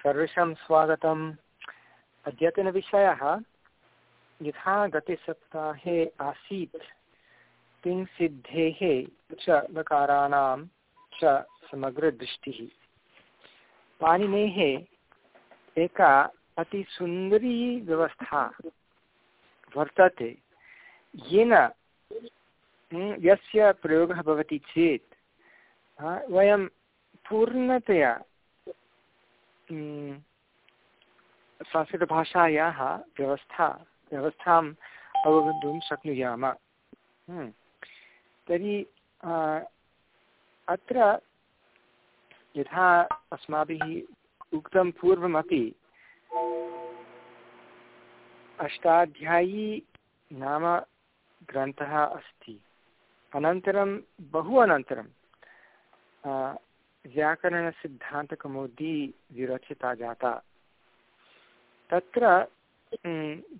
सर्वेषां स्वागतम्। अद्यतनविषयः, यथा गते सप्ताहे आसीत्, तिङ्सिद्धेः च लकाराणां च समग्रदृष्टिः। पाणिनेः एका अतिसुन्दरी व्यवस्था वर्तते। येन यस्य प्रयोगः भवति चेत् वयं पूर्णतया संस्कृतभाषायाः व्यवस्था, व्यवस्थाम् अवगन्तुं शक्नुयाम। तर्हि अत्र यथा अस्माभिः उक्तं पूर्वमपि अष्टाध्यायी नाम ग्रन्थः अस्ति। अनन्तरं, बहु अनन्तरं व्याकरणसिद्धान्तकौमुदी विरचिता जाता। तत्र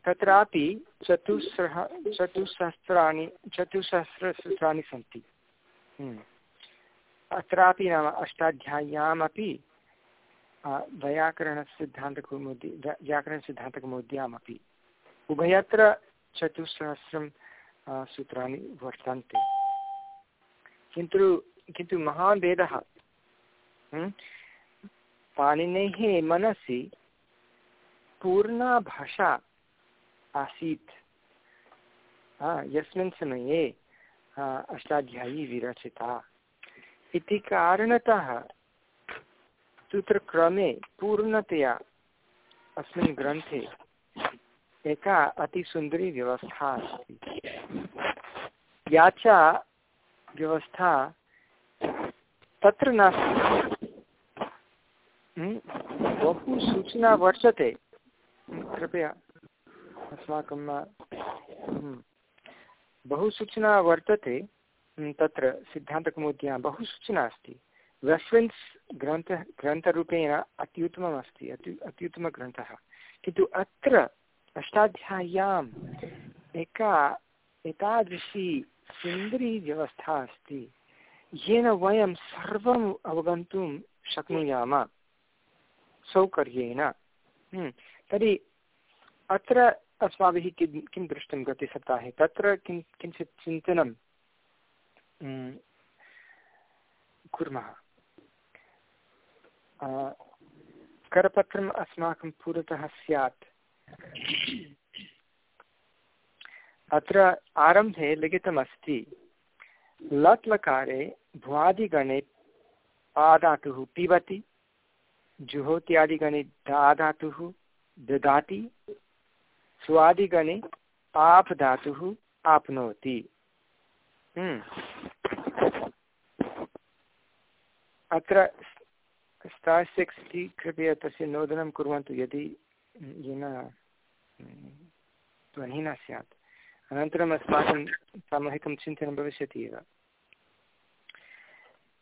तत्रापि चतुस्रः चतुस्सहस्राणि चतुस्सहस्रसूत्राणि सन्ति। अत्रापि नाम अष्टाध्याय्यामपि वैयाकरणसिद्धान्तकौमुदी व्याकरणसिद्धान्तकौमुद्यामपि। उभयत्र चतुस्सहस्रं सूत्राणि वर्तन्ते। किन्तु किन्तु महान् भेदः पाणिनेः मनसि पूर्णा भाषा आसीत्। यस्मिन् समये अष्टाध्यायी विरचिता। इति कारणतः सूत्रक्रमे पूर्णतया अस्मिन् ग्रन्थे एका अतिसुन्दरी व्यवस्था अस्ति। या च व्यवस्था तत्र नास्ति। बहु सूचना वर्तते। कृपया अस्माकं बहु सूचना वर्तते तत्र सिद्धान्तकौमुद्यां बहु सूचना अस्ति। रेफ़रेन्स् ग्रन्थः, ग्रन्थरूपेण अत्युत्तमम् अस्ति अति, अत्युत्तमग्रन्थः। किन्तु अत्र अष्टाध्याय्याम् एका, एतादृशी सुन्दरी व्यवस्था अस्ति। येन वयं सर्वम् अवगन्तुं शक्नुयाम। सौकर्येण तर्हि अत्र अस्माभिः किं किं दृष्टं गतसप्ताहे? तत्र किं, किञ्चित् चिन्तनं कुर्मः। करपत्रम् अस्माकं पुरतः स्यात्। अत्र आरम्भे लिखितमस्ति लट् लकारे भ्वादिगणे आधातुः पिबति। जुहोत्यादिगणे दाधातुः ददाति। स्वादिगणे आप् धातुः आप्नोति अत्र स्टार् सिक्स् इति कृपया तस्य नोदनं कुर्वन्तु, यदि येन ध्वनिः न स्यात्। अनन्तरम् अस्माकं सामूहिकं चिन्तनं भविष्यति एव।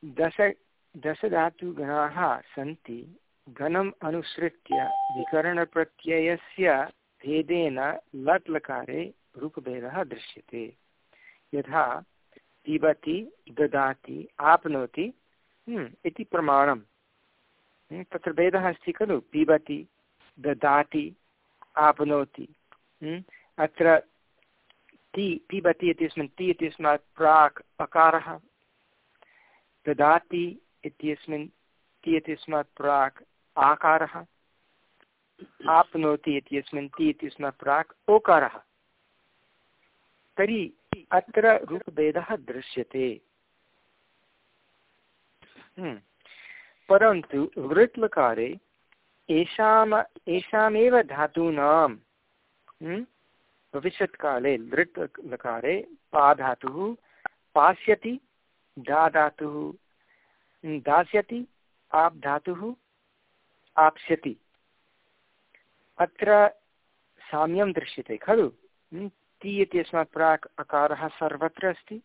दश, दशधातुगणाः सन्ति। गणम् अनुसृत्य विकरणप्रत्ययस्य भेदेन लट् लकारे रूपभेदः दृश्यते। यथा, पिबति, ददाति, आप्नोति इति प्रमाणं तत्र भेदः अस्ति खलु? पिबति, ददाति, आप्नोति। अत्र ति, पिबति इत्यस्मिन्, ति इत्यस्मात् प्राक् अकारः। ददाति इत्यस्मिन्, ति इत्यस्मात् प्राक् आकारः। आप्नोति इत्यस्मिन् ति इत्यस्मात् प्राक् ओकारः। तर्हि अत्र रूपभेदः दृश्यते। परन्तु वृट् लकारे येषाम् येषामेव धातूनां भविष्यत्काले लृट् लकारे पा पास्यति दा धातुः दास्यति आप् धातुः आप्स्यति। अत्र साम्यं दृश्यते, खलु? ति इत्यस्मात् प्राक् अकारः सर्वत्र अस्ति।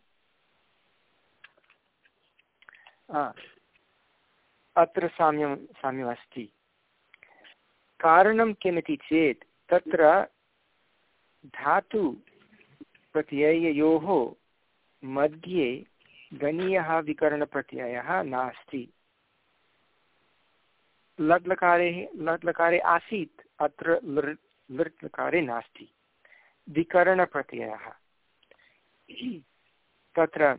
अत्र साम्यं, साम्यमस्ति। कारणं किमिति चेत्, तत्र धातु प्रत्यययोः मध्ये गणीयः विकरणप्रत्ययः नास्ति। लट् लकारे लट् लकारे आसीत्, अत्र लृ लृट् लकारे नास्ति। विकरणप्रत्ययः। तत्र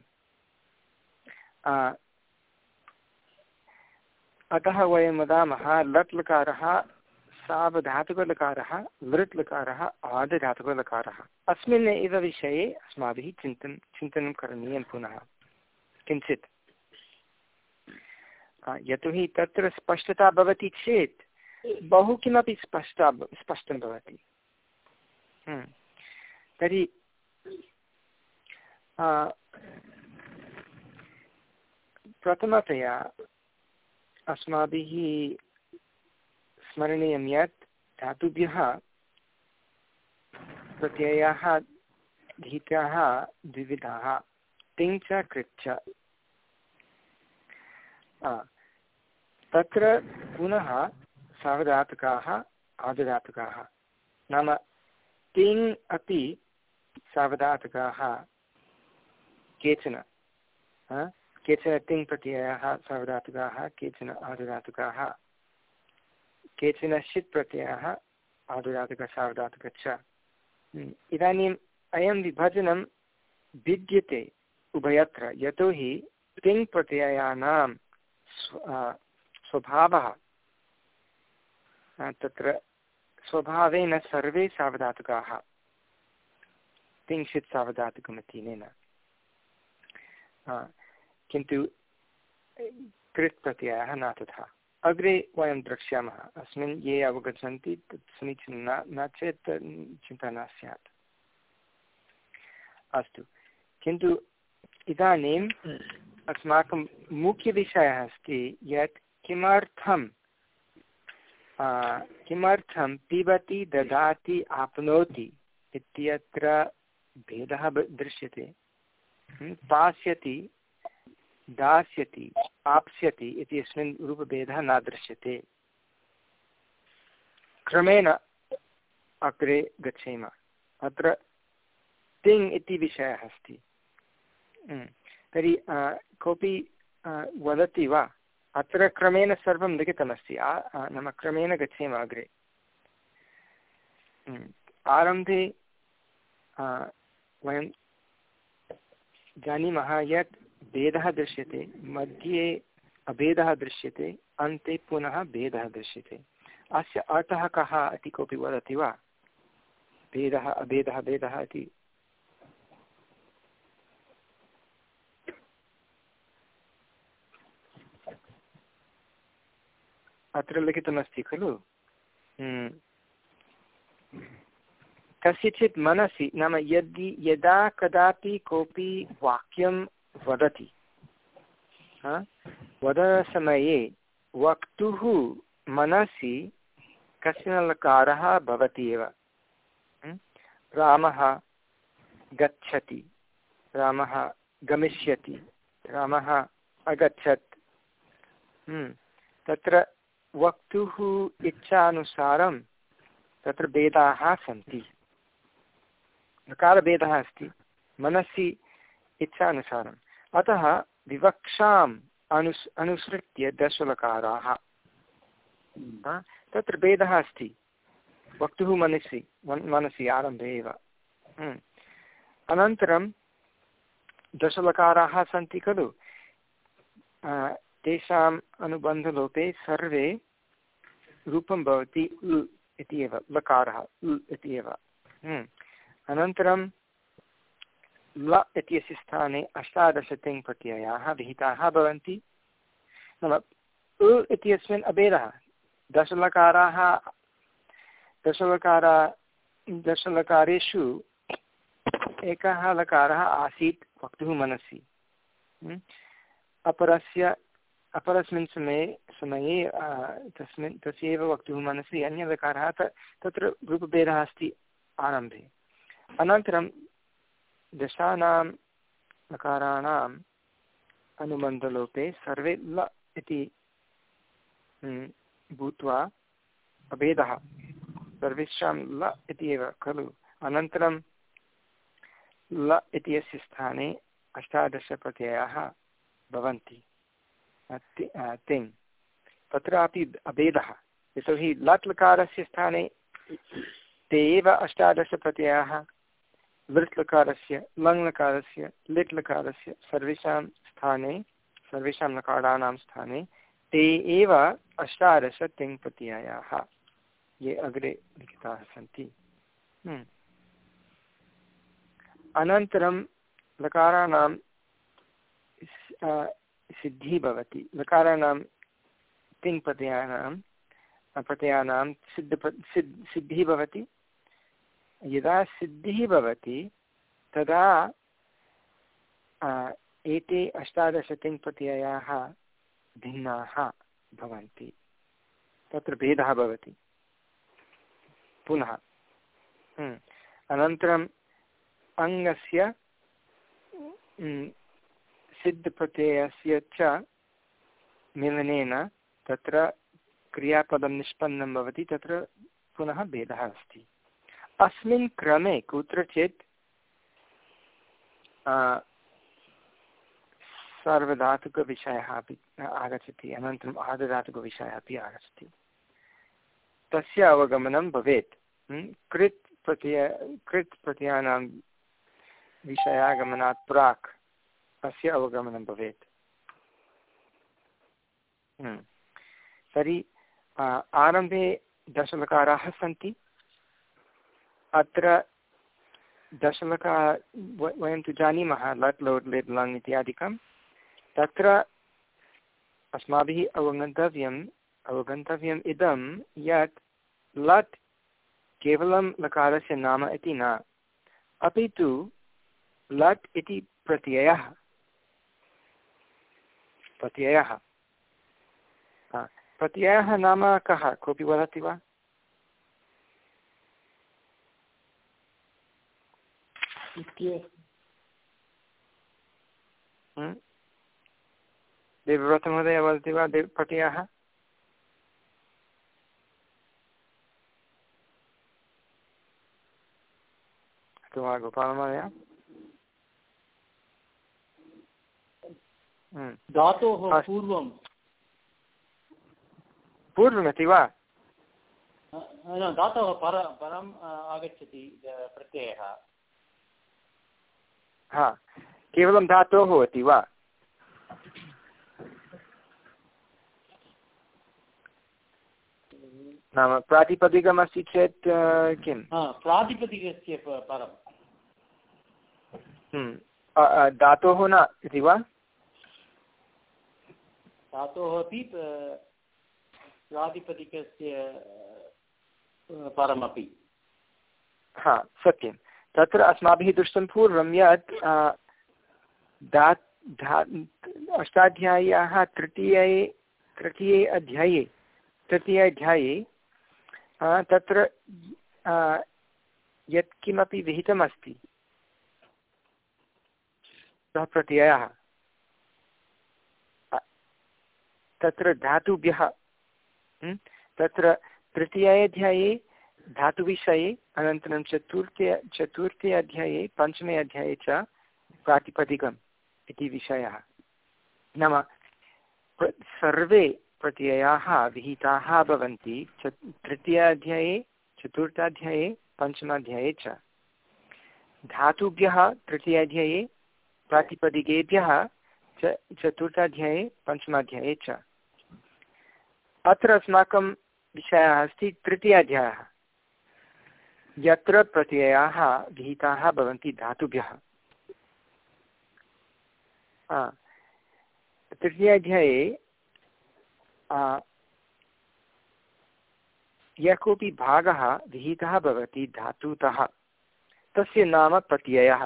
अतः वयं वदामः लट् लकारः सावधातुकलकारः लृट् लकारः आदधातुकलकारः अस्मिन् एव विषये अस्माभिः चिन्तनं चिन्तनं करणीयं पुनः। किञ्चित्। यतोहि तत्र स्पष्टता भवति चेत् बहु किमपि स्पष्टा स्पष्टं भवति। हम्म। तर्हि प्रथमतया अस्माभिः स्मरणीयं यत् धातुभ्यः प्रत्ययाः धीताः द्विविधाः, तिङ् च तत्र पुनः सावधातुकाः आदधातुकाः नाम तिङ् अपि सावधातुकाः केचन केचन तिङ् प्रत्ययाः सावधातुकाः केचन आदुधातुकाः केचन षित् प्रत्ययाः आदुधातुकसावधातुकश्च हम्म, इदानीम् अयं विभजनं भिद्यते उभयत्र यतोहि तिङ् प्रत्ययानां स्वभावः। तत्र स्वभावेन सर्वे सावधातुकाः। तिंशित् सावधातुकमतीनेन। किन्तु कृत् प्रत्ययः न तथा। अग्रे वयं द्रक्ष्यामः। अस्मिन् ये अवगच्छन्ति तत् समीचीनं न न चेत् चिन्ता न स्यात्। अस्तु। किन्तु इदानीम् अस्माकं मुख्यविषयः अस्ति यत् किमर्थं किमर्थं पिबति ददाति आप्नोति इत्यत्र भेदः दृश्यते। पास्यति, दास्यति आप्स्यति इत्यस्मिन् रूपभेदः न दृश्यते। क्रमेण अग्रे गच्छेम। अत्र तिङ् इति विषयः अस्ति। तर्हि कोऽपि वदति वा? अत्र क्रमेण सर्वं लिखितमस्ति। नाम क्रमेण गच्छेम अग्रे। आरम्भे वयं जानीमः यत् भेदः दृश्यते, मध्ये अभेदः दृश्यते, अन्ते पुनः भेदः दृश्यते। अस्य अर्थः कः इति कोऽपि वदति वा? भेदः, अभेदः, भेदः इति अत्र लिखितमस्ति खलु? हम्म। कस्यचित् मनसि नाम यदि यदा कदापि कोऽपि वाक्यं वदति वदनसमये वक्तुः मनसि कश्चन लकारः भवति एव। रामः गच्छति रामः गमिष्यति रामः अगच्छत्। तत्र वक्तुः इच्छानुसारं तत्र भेदाः सन्ति। नकारभेदः अस्ति। मनसि इच्छानुसारम्। अतः विवक्षाम् अनुस्, अनुसृत्य दशलकाराः। तत्र भेदः अस्ति। वक्तुः मनसि मनसि आरम्भे एव। हम्म। अनन्तरं दशलकाराः सन्ति खलु? तेषाम् अनुबन्धलोपे सर्वे रूपं भवति उ इति एव, लकारः, उ इति एव। हम्म। अनन्तरं ल इत्यस्य स्थाने अष्टादश तिङ् प्रत्ययाः विहिताः भवन्ति। नाम उ इत्यस्मिन् अभेदः, दशलकाराः, दशलकारा, दशलकारेषु एकः लकारः आसीत् वक्तुः मनसि। अपरस्य अपरस्मिन् समये समये तस्मिन्, तस्यैव वक्तुः मनसि अन्यलकारः त, तत्र रूपभेदः अस्ति आरम्भे। अनन्तरं दशानां नकाराणाम् अनुबन्धलोपे सर्वे ल इति भूत्वा अभेदः। सर्वेषां ल इति एव खलु। अनन्तरं ल इत्यस्य स्थाने अष्टादशप्रत्ययाः भवन्ति। तिङ्। तत्रापि अभेदः। यतोहि लट् लकारस्य स्थाने ते एव अष्टादशप्रत्ययाः लृट् लकारस्य लङ् लकारस्य लिट् लकारस्य सर्वेषां स्थाने, सर्वेषां लकाराणां स्थाने ते एव अष्टादश तिङ्प्रत्ययाः ये अग्रे लिखिताः सन्ति। हम्म। अनन्तरं लकाराणां सिद्धिः भवति। लकाराणां तिङ्प्रत्ययानां प्रत्ययानां सिद्ध सिद् सिद्धिः भवति। यदा सिद्धिः भवति तदा एते अष्टादशतिङ्प्रत्ययाः भिन्नाः भवन्ति। तत्र भेदः भवति। पुनः हम्म। अनन्तरम् अङ्गस्य हम्म, सिद्धप्रत्ययस्य च मिलनेन तत्र क्रियापदं निष्पन्नं भवति, तत्र पुनः भेदः अस्ति। अस्मिन् क्रमे कुत्रचित् सार्वधातुकविषयः अपि आगच्छति, अनन्तरम् आर्धधातुकविषयः अपि आगच्छति। तस्य अवगमनं भवेत्। कृत् प्रत्यय, कृत् प्रत्ययानां विषयागमनात् प्राक् अस्य अवगमनं भवेत्। तर्हि आरम्भे दशलकाराः सन्ति। अत्र दशलका वयं तु जानीमः लट् लोट् लिट् लङ् इत्यादिकं। तत्र अस्माभिः अवगन्तव्यम् अवगन्तव्यम् इदं यत् लट् केवलं लकारस्य नाम इति न, अपि तु लट् इति प्रत्ययः। प्रत्ययः। प्रत्ययः नाम कः? कोऽपि वदति वा? देवव्रतमहोदय वदति वा? देव प्रत्ययः? अथवा गोपालमहोदय? धातोः पूर्वं पूर्वमिति वा धातोः पर परम् आगच्छति प्रत्ययः हा केवलं धातोः इति वा नाम प्रातिपदिकमस्ति चेत् किं प्रातिपदिकस्य परं धातोः न इति वा धातोः अपि प्रातिपदिकस्य परमपि। हा, सत्यं। तत्र अस्माभिः दृष्टं पूर्वं यत् दा धा अष्टाध्याय्याः तृतीये तृतीये अध्याये तृतीयाध्याये तत्र यत्किमपि विहितमस्ति। सः प्रत्ययः। तत्र धातुभ्यः तत्र तृतीयाध्याये धातुविषये, अनन्तरं चतुर्थे चतुर्थे अध्याये, पञ्चमे अध्याये च प्रातिपदिकम् इति विषयः। नाम सर्वे प्रत्ययाः विहिताः भवन्ति च तृतीयाध्याये चतुर्थाध्याये पञ्चमाध्याये च। धातुभ्यः तृतीयाध्याये प्रातिपदिकेभ्यः च चतुर्थाध्याये पञ्चमाध्याये च। अत्र अस्माकं विषयः अस्ति तृतीयाध्यायः। यत्र प्रत्ययाः विहिताः भवन्ति धातुभ्यः। तृतीयाध्याये यः कोऽपि भागः विहितः भवति धातुतः तस्य नाम प्रत्ययः।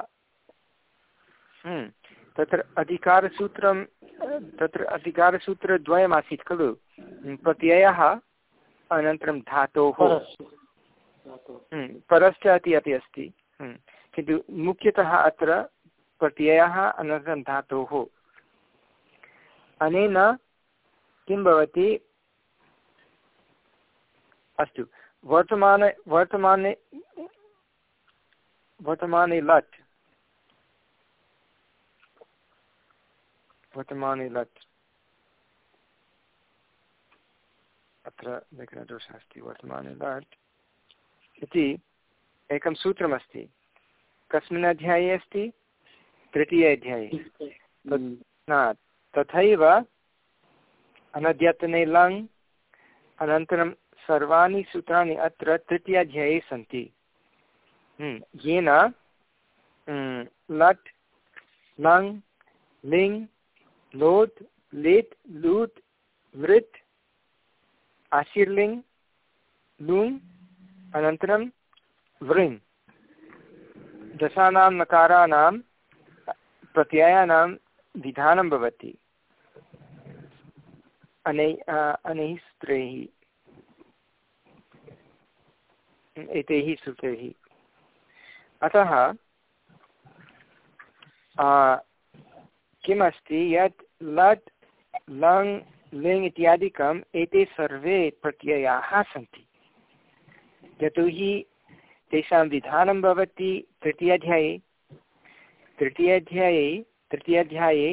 हम्म, तत्र अधिकारसूत्रं तत्र अधिकारसूत्रद्वयमासीत् खलु? प्रत्ययः अनन्तरं धातोः। हम्म, परश्च इति अपि अस्ति। हम्म, किन्तु मुख्यतः अत्र प्रत्ययः अनन्तरं धातोः। अनेन किं भवति? अस्तु वर्तमाने वर्तमाने वर्तमाने लट् वर्तमाने लट् अत्र व्याकरणदोषः अस्ति वर्तमाने लट् इति एकं सूत्रमस्ति कस्मिन् अध्याये अस्ति तृतीये अध्याये न तथैव अनद्यतने लङ् अनन्तरं सर्वाणि सूत्राणि अत्र तृतीयाध्याये सन्ति येन लट् लङ् लिङ् लोट् लिट् लूट् वृत् आशीर्लिङ् लुङ् अनन्तरं वृङ् दशानां नकाराणां प्रत्ययानां विधानं भवति। अनै अनैः सूत्रैः एतैः सूत्रैः अतः किमस्ति? यत् लट् लङ्, लिङ् इत्यादिकम् एते सर्वे प्रत्ययाः सन्ति। यतोहि तेषां विधानं भवति तृतीयाध्याये। तृतीयाध्याये तृतीयाध्याये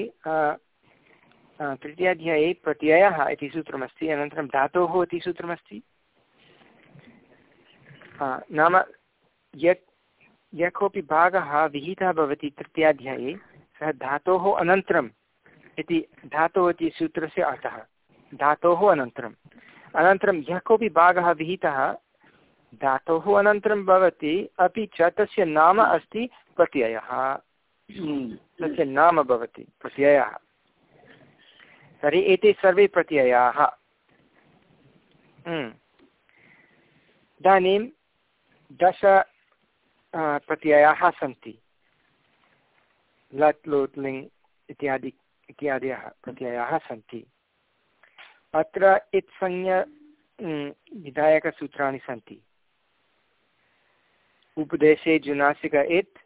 तृतीयाध्याये प्रत्ययः इति सूत्रमस्ति। अनन्तरं धातोः इति सूत्रमस्ति। नाम यत्, यः कोऽपि भागः विहितः भवति तृतीयाध्याये सः धातोः अनन्तरम् इति धातोः इति सूत्रस्य अर्थः। धातोः अनन्तरम्। अनन्तरं यः कोऽपि भागः विहितः, धातोः अनन्तरं भवति, अपि च तस्य नाम अस्ति प्रत्ययः। तस्य नाम भवति प्रत्ययः। तर्हि एते सर्वे प्रत्ययाः। हम्म। इदानीं दश प्रत्ययाः सन्ति। लट् लोट् लिङ् इत्यादि, इत्यादयः प्रत्ययाः सन्ति। अत्र इत्संज्ञ विधायकसूत्राणि सन्ति। उपदेशे जुनासिक इत्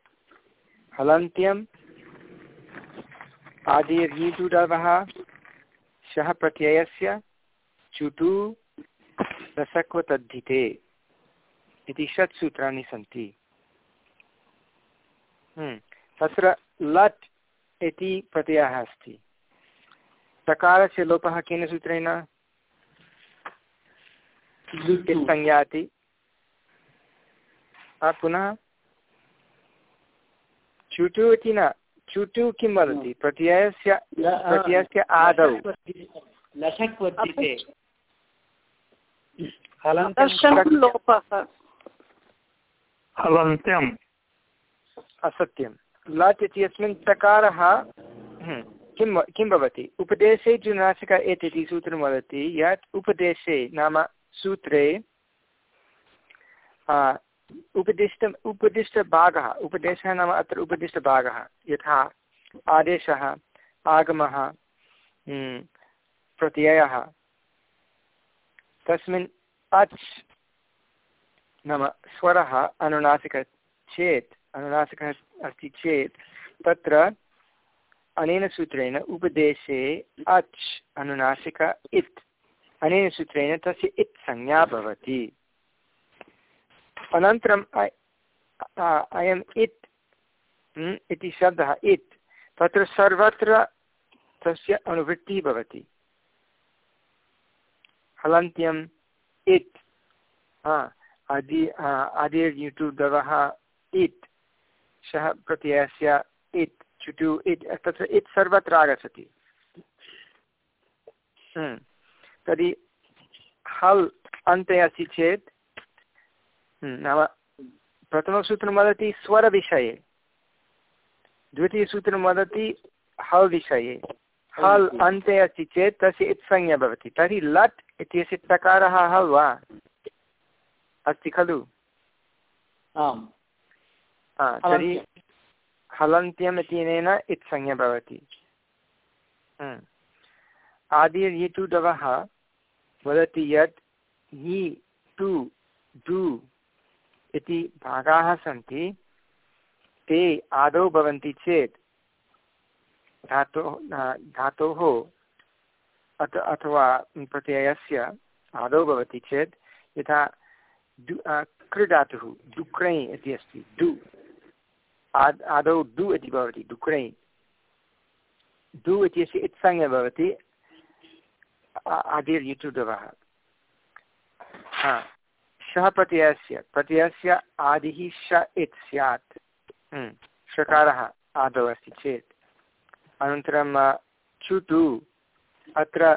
हलन्त्यम् आदिर्हीटुडवः शः प्रत्ययस्य, चुटु रसक्वतद्धिते इति षट् सूत्राणि सन्ति तत्र लट् इति प्रत्ययः अस्ति। तकारस्य लोपः केन सूत्रेण? संज्ञाति। पुनः? चुटु इति न चुटु किं वदति? प्रत्ययस्य प्रत्ययस्य आदौ। हलन्त्यम् असत्यं लट् इत्यस्मिन् तकारः हम्म, किं किं भवति? उपदेशे जुनासिक एत् इति सूत्रं वदति यत् उपदेशे नाम सूत्रे उपदिष्ट उपदिष्टभागः उपदेशः नाम अत्र उपदिष्टभागः यथा आदेशः आगमः हम्म, प्रत्ययः तस्मिन् अच् नाम स्वरः अनुनासिकः चेत् अनुनासिकः अस्ति चेत् तत्र अनेन सूत्रेण उपदेशे अच् अनुनासिक इत्। अनेन सूत्रेण तस्य इत् संज्ञा भवति। अनन्तरम् अयम् इत् इति शब्दः इत्। तत्र सर्वत्र तस्य अनुवृत्तिः भवति। हलन्त्यम् इत्। आदि आदिर्युटुदवः इत्। शः प्रत्ययस्य इत् चुटु इत् तत्र इत् सर्वत्र आगच्छति। तर्हि हल् अन्ते अस्ति चेत् नाम प्रथमसूत्रं वदति स्वरविषये। द्वितीयसूत्रं वदति हल् विषये। हल् अन्ते अस्ति चेत् तस्य इत्संज्ञा भवति। तर्हि लट् इत्यस्य प्रकारः हल् वा? अस्ति खलु? आम्। तर्हि हलन्त्यम् इत्यनेन इत्संज्ञा भवति। आदिर्यितुडवः वदति यत् हि टु डु इति भागाः सन्ति। ते आदौ भवन्ति चेत् धातोः धातोः अथ अथवा प्रत्ययस्य आदौ भवति चेत् यथा डु क्रीडातुः डुक्रै इति अस्ति डु आद् डु इति भवति डुक्रै डु इत्यस्य इत्संज्ञा भवति आदिर्युटुडवः हा शः प्रत्ययस्य प्रत्ययस्य आदिः श इत् स्यात् षकारः आदौ अस्ति चेत् अनन्तरं चुटु अत्र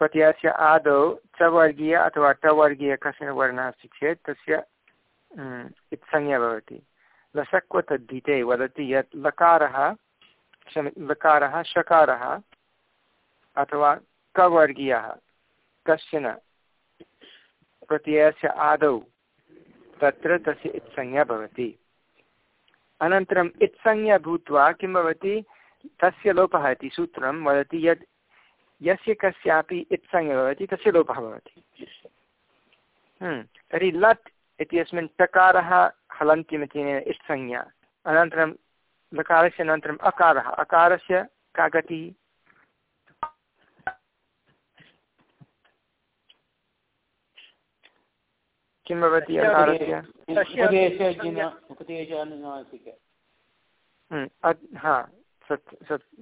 प्रत्ययस्य आदौ चवर्गीय अथवा टवर्गीय कश्चन वर्णः अस्ति चेत् तस्य इत्संज्ञा भवति लसक्वतद्धिते वदति यत् लकारः लकारः षकारः अथवा कवर्गीयः कश्चन प्रत्ययस्य आदौ तत्र तस्य इत्संज्ञा भवति। अनन्तरम् इत्संज्ञा भूत्वा किं भवति? तस्य लोपः इति सूत्रं वदति यत् यस्य कस्यापि इत्संज्ञा भवति तस्य लोपः भवति। हम्म, तर्हि लट् इत्यस्मिन् टकारः हलन्त्यमिति इत्संज्ञा अनन्तरं लकारस्य अनन्तरम् अकारः। अकारस्य का गतिः किं भवति अकारस्य हा सत्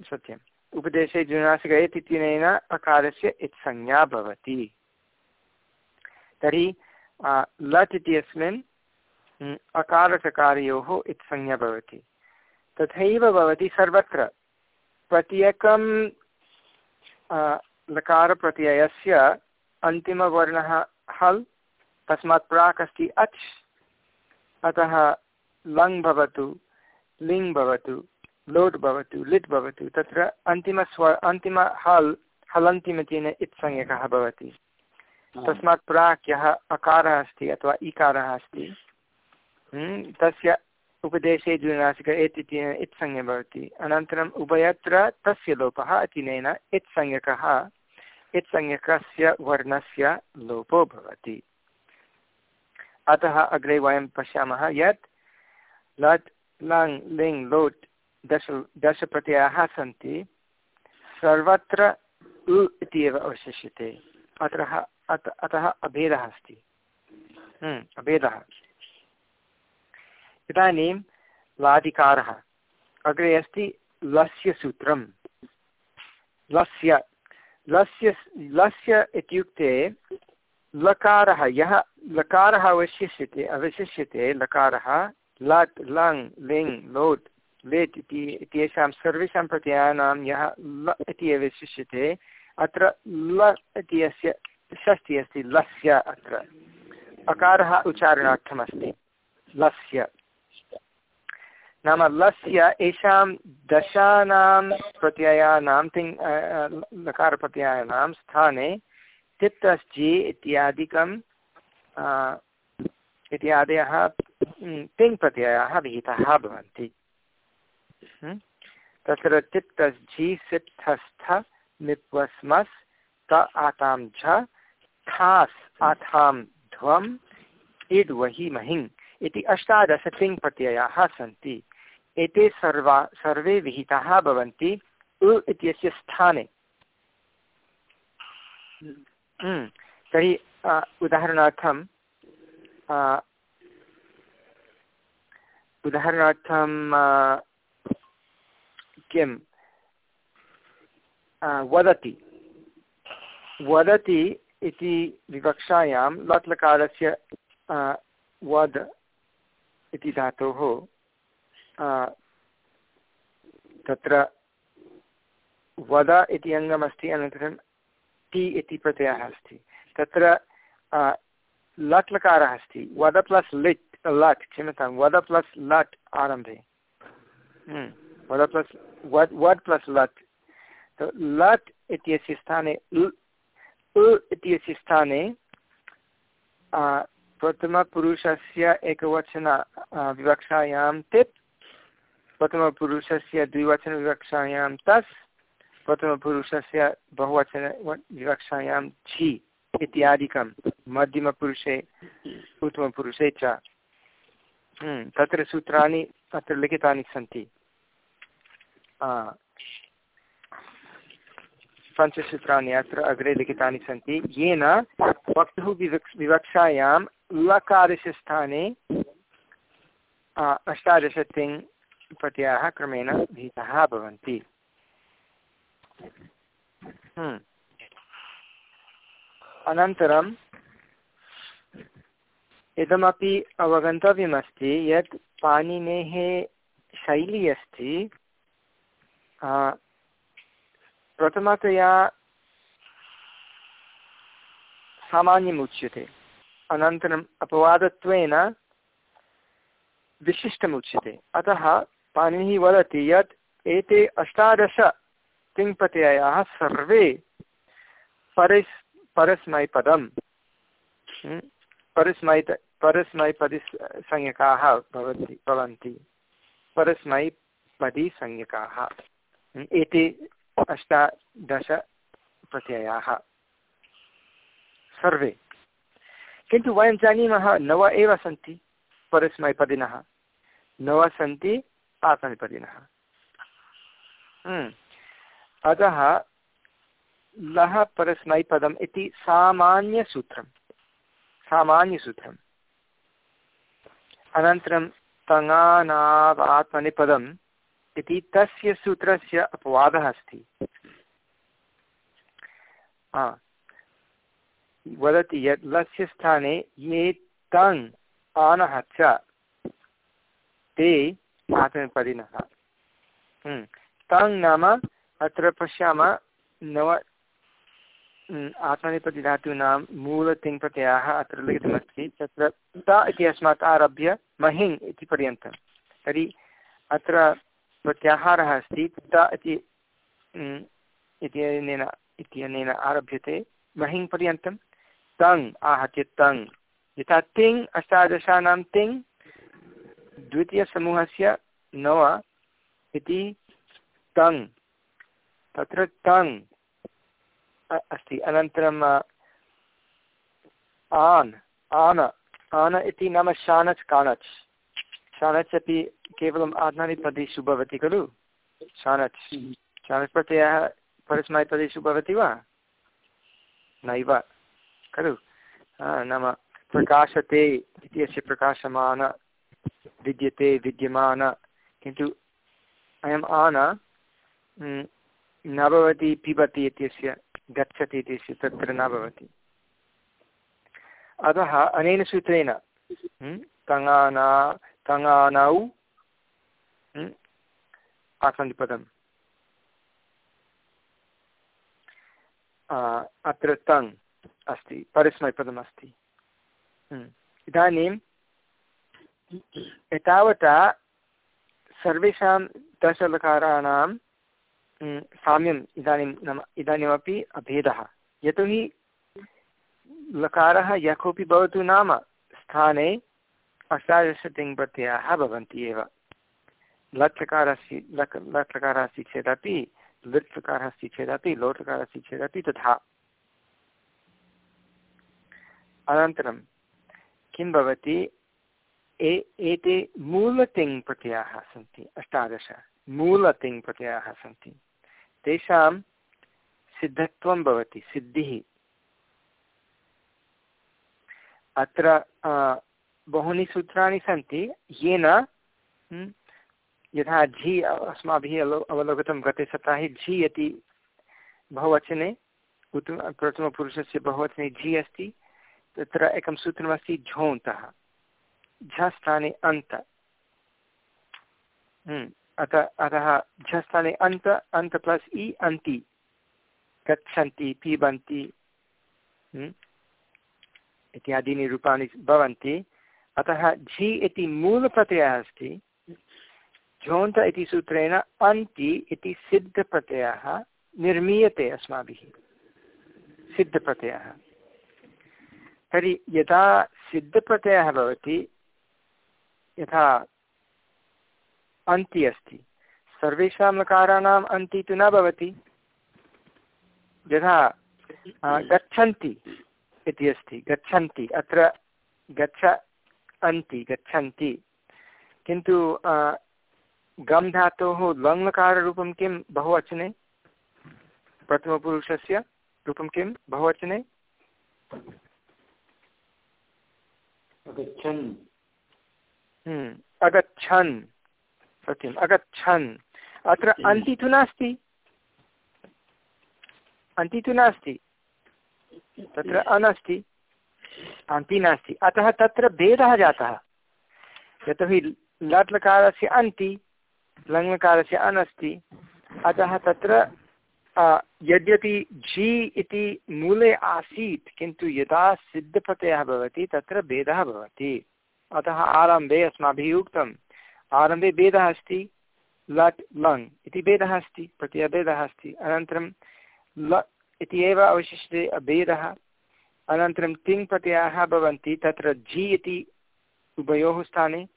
सत्यम्। उपदेशे जुनासिक एत् इत्यनेन अकारस्य इत्संज्ञा भवति। तर्हि लट् इत्यस्मिन् अकारचकारयोः इत्संज्ञा भवति। तथैव भवति सर्वत्र। प्रत्येकं लकारप्रत्ययस्य अन्तिमवर्णः हल् तस्मात् प्राक् अस्ति अच् अतः लङ् भवतु लिङ् भवतु लोट् भवतु लिट् भवतु तत्र अन्तिमस्व अन्तिम हल् हलन्तिमतेन इत्संज्ञकः भवति। तस्मात् प्राक् यः अकारः अस्ति अथवा इकारः अस्ति तस्य उपदेशे द्विनासिक एत् इति इत्संज्ञा भवति। अनन्तरम् उभयत्र तस्य लोपः अतिनेन इत्संज्ञकः इत्संज्ञकस्य वर्णस्य लोपो भवति। अतः अग्रे वयं पश्यामः यत् लट् लङ् लिङ् लोट् दश दशप्रत्ययाः सन्ति। सर्वत्र उ इति एव अवशिष्यते। अत्र अत अतः अभेदः अस्ति। हम्म, अभेदः। इदानीं लादिकारः अग्रे अस्ति लस्य सूत्रं लस्य लस्य लस्य इत्युक्ते लकारः, यः लकारः अवशिष्यते अवशिष्यते लकारः लट् लङ्, लिङ् लोट् लेट् इति, इत्येषां सर्वेषां प्रत्ययानां यः ल इति अवशिष्यते, अत्र ल इति अस्य षष्ठी अस्ति, लस्य अत्र। अकारः उच्चारणार्थमस्ति। लस्य। नाम लस्य येषां दशानां प्रत्ययानां तिङ् लकारप्रत्ययानां स्थाने तिप्तश्चि इत्यादिकं इत्यादयः तिङ् प्रत्ययाः विहिताः भवन्ति। तत्र तिप्तस्झि सिप्तस्थ, निप्वस्मस्, त आतां झ, थास् आथां ध्वम् इड् वहि महिङ् इति अष्टादश तिङ् प्रत्ययाः सन्ति। एते सर्वा सर्वे विहिताः भवन्ति। उ इत्यस्य स्थाने। हम्म, तर्हि उदाहरणार्थं उदाहरणार्थं किं वदति। वदति इति विवक्षायां लट्लकारस्य वद इति धातोः तत्र वद इति अङ्गमस्ति अनन्तरं टि इति प्रत्ययः अस्ति। तत्र लट् लकारः अस्ति। वद प्लस् लिट् लट् क्षम्यतां वद प्लस् लट् आरम्भे। हम्म, वद प्लस् वद् वड् प्लस् लट्। लट् इत्यस्य स्थाने इत्यस्य स्थाने प्रथमपुरुषस्य एकवचन विवक्षायां तिप् प्रथमपुरुषस्य द्विवचनविवक्षायां तस्। प्रथमपुरुषस्य बहुवचन विवक्षायां झि इत्यादिकं। मध्यमपुरुषे उत्तमपुरुषे च। हम्म, तत्र सूत्राणि अत्र लिखितानि सन्ति। पञ्चसूत्राणि अत्र अग्रे लिखितानि सन्ति। येन वक्तुः विवक् विवक्षायां लकारस्य स्थाने अष्टादश तिङ् प्रत्ययाः क्रमेण भीताः भवन्ति। हम्म। अनन्तरं इदमपि अवगन्तव्यमस्ति यत् पाणिनेः शैली अस्ति। प्रथमतया सामान्यम् उच्यते। अनन्तरम् अपवादत्वेन विशिष्टमुच्यते अतः पाणिनिः वदति यत् एते अष्टादश तिङ्प्रत्ययाः सर्वे परिस् परस्मैपदं परस्मैत परस्मैपदि संज्ञकाः भवन्ति भवन्ति। परस्मैपदी संज्ञकाः एते अष्टादशप्रत्ययाः. सर्वे. किन्तु वयं जानीमः नव एव सन्ति परस्मैपदिनः। नव सन्ति आत्मनिपदिनः हम्म। अतः लः परस्मैपदम् इति सामान्यसूत्रं सामान्यसूत्रम्। अनन्तरं तङानावात्मनिपदम् इति तस्य सूत्रस्य अपवादः अस्ति। वदति यत् लस्य स्थाने ये तङ् आनः च ते आत्मनेपदिनः हम्म। तङ् नाम अत्र पश्यामः नव हम्म, आत्मनेपदिधातूनां मूलतिङ्प्रत्ययाः अत्र लिखितमस्ति। तत्र त इति अस्मात् आरभ्य महिङ् इति पर्यन्तं। तर्हि अत्र प्रत्याहारः अस्ति त इति इत्यनेन इत्यनेन आरभ्यते महिङ् पर्यन्तं। तङ् आहत्य तङ्। यथा तिङ् अष्टादशानां तिङ्, द्वितीयसमूहस्य नव इति तङ्। तत्र तङ् अस्ति। अनन्तरम् आन्। आन। आन इति नाम शानच् काणच् शानच् अपि केवलम् आध्नानिपदेषु भवति खलु शानच् शानच् प्रत्ययः परस्मैपदेषु भवति वा नैव खलु नाम प्रकाशते इत्यस्य प्रकाशमान विद्यते विद्यमान किन्तु अयम् आन न भवति पिबति इत्यस्य गच्छति इत्यस्य तत्र न भवति अतः अनेन सूत्रेण तङाना तङानौ आसन्दिपदम् अत्र तङ् अस्ति परस्मैपदमस्ति हम्म। इदानीं एतावता सर्वेषां दशलकाराणां साम्यम् इदानीं नाम इदानीमपि अभेदः यतोहि लकारः यः कोऽपि भवतु नाम स्थाने अष्टादशतिङ्प्रत्ययाः भवन्ति एव। लट्लकारस्य लक् लट्लकारः अस्ति चेदपि लृट्लकारः अस्ति चेदपि लोट्लकारः अस्ति चेदपि तथा। अनन्तरं, किं भवति? ए, एते मूलतिङ् प्रत्ययाः सन्ति, अष्टादश मूलतिङ् प्रत्ययाः सन्ति। तेषां सिद्धत्वं भवति, सिद्धिः। अत्र बहूनि सूत्राणि सन्ति येन यथा झि अस्माभिः अलो अवलोकितं गते सप्ताहे झि इति बहुवचने उत्तम प्रथमपुरुषस्य बहुवचने झि अस्ति तत्र एकं सूत्रमस्ति झोन्तः। झस्थाने अन्त। हम्म, अत अतः झस्थाने अन्त अन्त प्लस् इ अन्ति। गच्छन्ति पिबन्ति हम्म, इत्यादीनि रूपाणि भवन्ति। अतः झि इति मूलप्रत्ययः अस्ति। झोन्त इति सूत्रेण अन्ति इति सिद्धप्रत्ययः निर्मीयते अस्माभिः। सिद्धप्रत्ययः। तर्हि यदा सिद्धप्रत्ययः भवति, यथा अन्ति अस्ति, सर्वेषां लकाराणाम् अन्ति तु न भवति। यथा गच्छन्ति इति अस्ति, गच्छन्ति, अत्र गच्छ अन्ति गच्छन्ति। किन्तु गम् धातोः लङ्लकाररूपं किं बहुवचने? प्रथमपुरुषस्य रूपं किं बहुवचने? अगच्छन्। हम्म, अगच्छन्। सत्यम् अगच्छन्। अत्र अन्ति तु नास्ति। अन्ति तु नास्ति। तत्र अनस्ति। अन्ति नास्ति। अतः तत्र भेदः जातः। यतोहि लट् लकारस्य अन्ति, लङ्लकारस्य अन् अस्ति अतः तत्र यद्यपि झि इति मूले आसीत्, किन्तु यदा सिद्धप्रत्ययः भवति, तत्र भेदः भवति। अतः आरम्भे अस्माभिः उक्तम्। आरम्भे भेदः अस्ति, लट् लङ् इति भेदः अस्ति, प्रत्ययभेदः अस्ति। अनन्तरं ल इति एव अवशिष्टे भेदः। अनन्तरं तिङ् प्रत्ययाः भवन्ति, तत्र झि इति उभयोः स्थाने,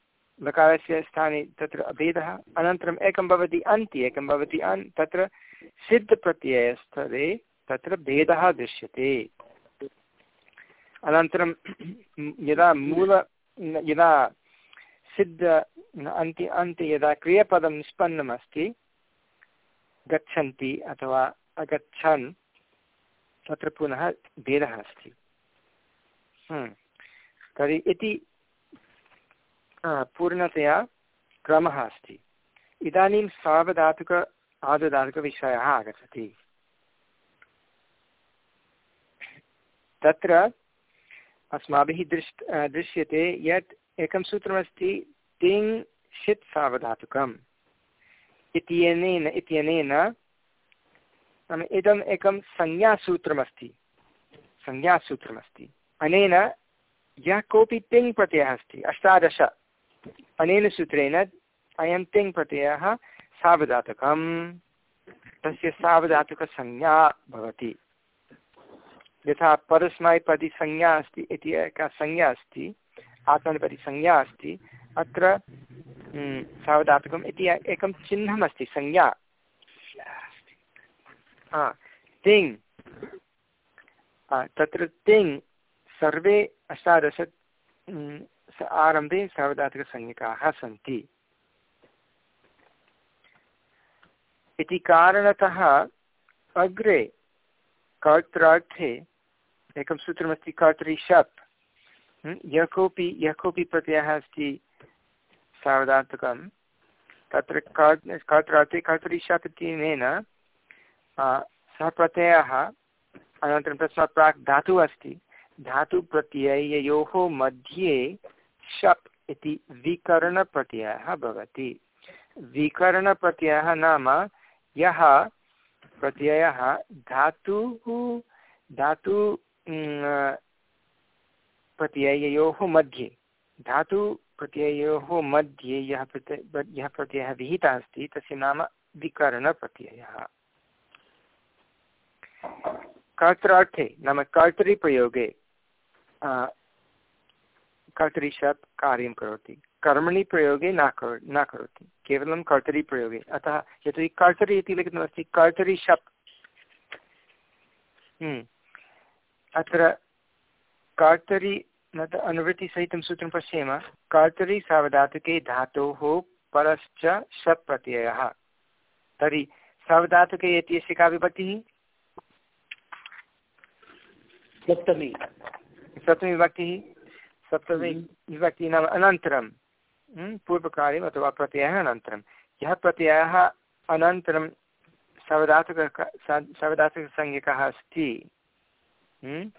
लकारस्य स्थाने तत्र अभेदः। अनन्तरम् एकं भवति अन्ति, एकं भवति अन्, तत्र सिद्धप्रत्ययस्तरे तत्र भेदः दृश्यते। अनन्तरं यदा मूल यदा सिद्ध अन्ति, अन्ते, यदा क्रियपदं निष्पन्नम् अस्ति गच्छन्ति अथवा अगच्छन् तत्र पुनः भेदः अस्ति। हम्म। तर्हि इति पूर्णतया क्रमः अस्ति। इदानीं सावधातुक आदधातुकविषयः आगच्छति। तत्र अस्माभिः दृष् दृश्यते यत् एकं सूत्रमस्ति, तिङ् षित् सावधातुकम् इत्यनेन इत्यनेन इदम् एकं संज्ञासूत्रमस्ति। संज्ञासूत्रमस्ति। अनेन यः कोऽपि तिङ् प्रत्ययः अस्ति, अष्टादश। अनेन सूत्रेण अयं तिङ् प्रत्ययः सावधातकं तस्य सावधातुकसंज्ञा भवति। यथा परस्मैपदिसंज्ञा अस्ति इति एका संज्ञा अस्ति, आत्मनेपदिसंज्ञा अस्ति, अत्र सावधातुकम् इति एकं चिह्नमस्ति, संज्ञा। तिङ्। तत्र तिङ् सर्वे अष्टादश आरम्भे सार्वधातुकसंज्ञकाः सन्ति। इति कारणतः अग्रे कर्त्रार्थे एकं सूत्रमस्ति कर्तरि शप् यः कोऽपि यः कोऽपि प्रत्ययः अस्ति सार्वधातुकं, तत्र कर्, कर्त्रार्थे कर्तरि शप् इत्यनेन सः प्रत्ययः अनन्तरं तस्मात् प्राक् धातुः अस्ति। धातुप्रत्यययोः मध्ये शप् इति विकरणप्रत्ययः भवति। विकरणप्रत्ययः नाम यः प्रत्ययः धातुः, धातु प्रत्यययोः मध्ये। धातुप्रत्यययोः मध्ये यः प्रत्यय, यः प्रत्ययः विहितः अस्ति, तस्य नाम विकरणप्रत्ययः। कर्त्रार्थे नाम कर्तरिप्रयोगे कर्तरिशप् कार्यं करोति। कर्मणि प्रयोगे न करो, न करोति। केवलं कर्तरिप्रयोगे अतः यतोहि कर्तरि इति लिखितमस्ति कर्तरि शप् हम्म। अत्र कर्तरि न त अनुवृत्तिसहितं सूत्रं पश्येम। कर्तरि सावधातुके धातोः परश्च शप् प्रत्ययः। तर्हि सावधातुके इत्यस्य का विभक्तिः? सप्तमी। सप्तमीविभक्तिः सप्तमी हम्म। विभक्तिः नाम अनन्तरं हम्म, पूर्वकार्यम् अथवा प्रत्ययः अनन्तरं यः प्रत्ययः अनन्तरं सवधातुक सवधातुकसंज्ञकः अस्ति। हम्म,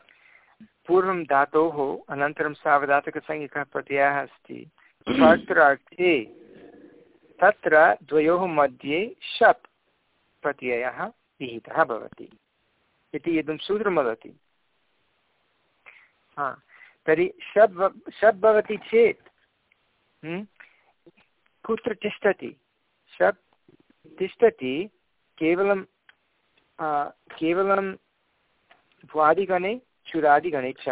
पूर्वं धातोः अनन्तरं सावधातुकसंज्ञकः प्रत्ययः अस्ति। कर्त्रार्थे तत्र द्वयोः मध्ये शप् प्रत्ययः विहितः भवति। इति इदं सूत्रं वदति। हा तर्हि शब् शब् भवति चेत् कुत्र तिष्ठति? शब् तिष्ठति केवलं केवलं भ्वादिगणे चुरादिगणे च,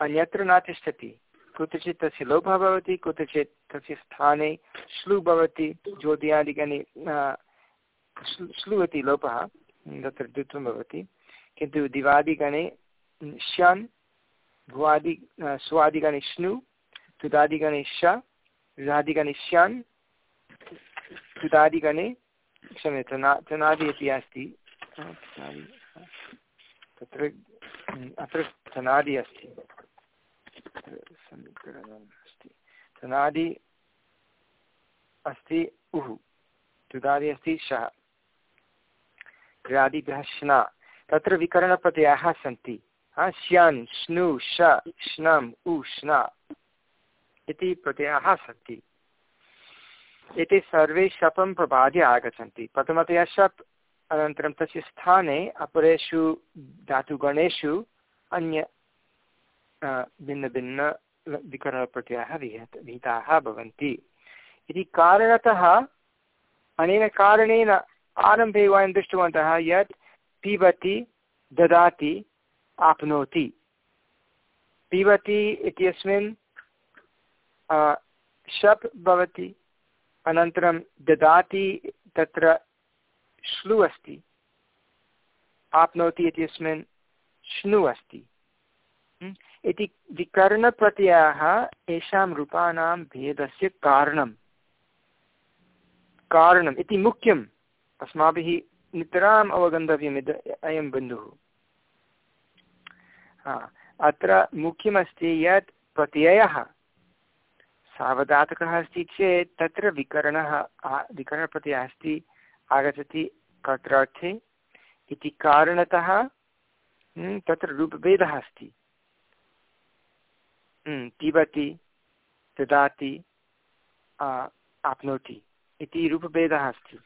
अन्यत्र न तिष्ठति। कुत्रचित् तस्य लोपः भवति, कुत्रचित् तस्य स्थाने श्लु भवति, ज्योतियादिगणे श्लु लोपः, तत्र द्वित्वं भवति। किन्तु दिवादिगणे, श्यन् भुवादि स्वादिगणे श्नु तुदादिगणे श रुदादिगणे श्यान् तुदादिगणे क्षम्यता तना तनादि इति अस्ति तत्र अत्र तनादि अस्ति अस्ति तनादि अस्ति उः तुदादि अस्ति शः क्रियादिभ्यः श्ना तत्र विकरणप्रत्ययाः सन्ति श्यन् श्नु श श्नम् उ श्न इति प्रत्ययाः सन्ति। एते सर्वे शपं प्रबाद्य आगच्छन्ति। प्रथमतया शप्, अनन्तरं तस्य स्थाने अपरेषु धातुगणेषु अन्य भिन्नभिन्न विकरणप्रत्ययाः विहत, विहिताः भवन्ति। इति कारणतः, अनेन कारणेन आरम्भे वयं दृष्टवन्तः यत् पिबति, ददाति आप्नोति। पिबति इत्यस्मिन् शप् भवति, अनन्तरं ददाति तत्र श्लु अस्ति। आप्नोति इत्यस्मिन् श्नु अस्ति। इति विकरणप्रत्ययाः येषां रूपाणां भेदस्य कारणं कारणम् इति मुख्यम्। अस्माभिः नितराम् अवगन्तव्यम् इद, अयं बिन्दुः। अत्र मुख्यमस्ति यत् प्रत्ययः सावधातकः अस्ति चेत् तत्र विकरणः विकरणप्रत्ययः अस्ति, आगच्छति कर्त्रार्थे इति कारणतः तत्र रूपभेदः अस्ति। पिबति, ददाति आप्नोति इति रूपभेदः अस्ति।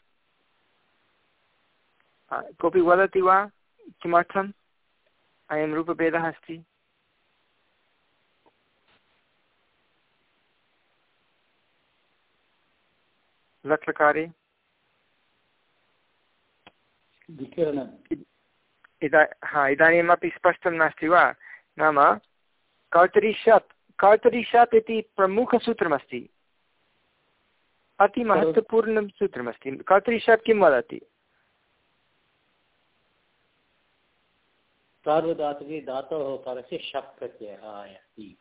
कोऽपि वदति वा किमर्थम्? अयं रूपभेदः अस्ति। लट्लकारे इदा हा इदानीमपि स्पष्टं नास्ति वा? नाम कर्तरिषत् कर्तरिषत् इति प्रमुखसूत्रमस्ति। अतिमहत्त्वपूर्णं सूत्रमस्ति। कर्तरिषत् किं वदति? सार्वधातुके धातोः परस्य शप् प्रत्ययः आयाति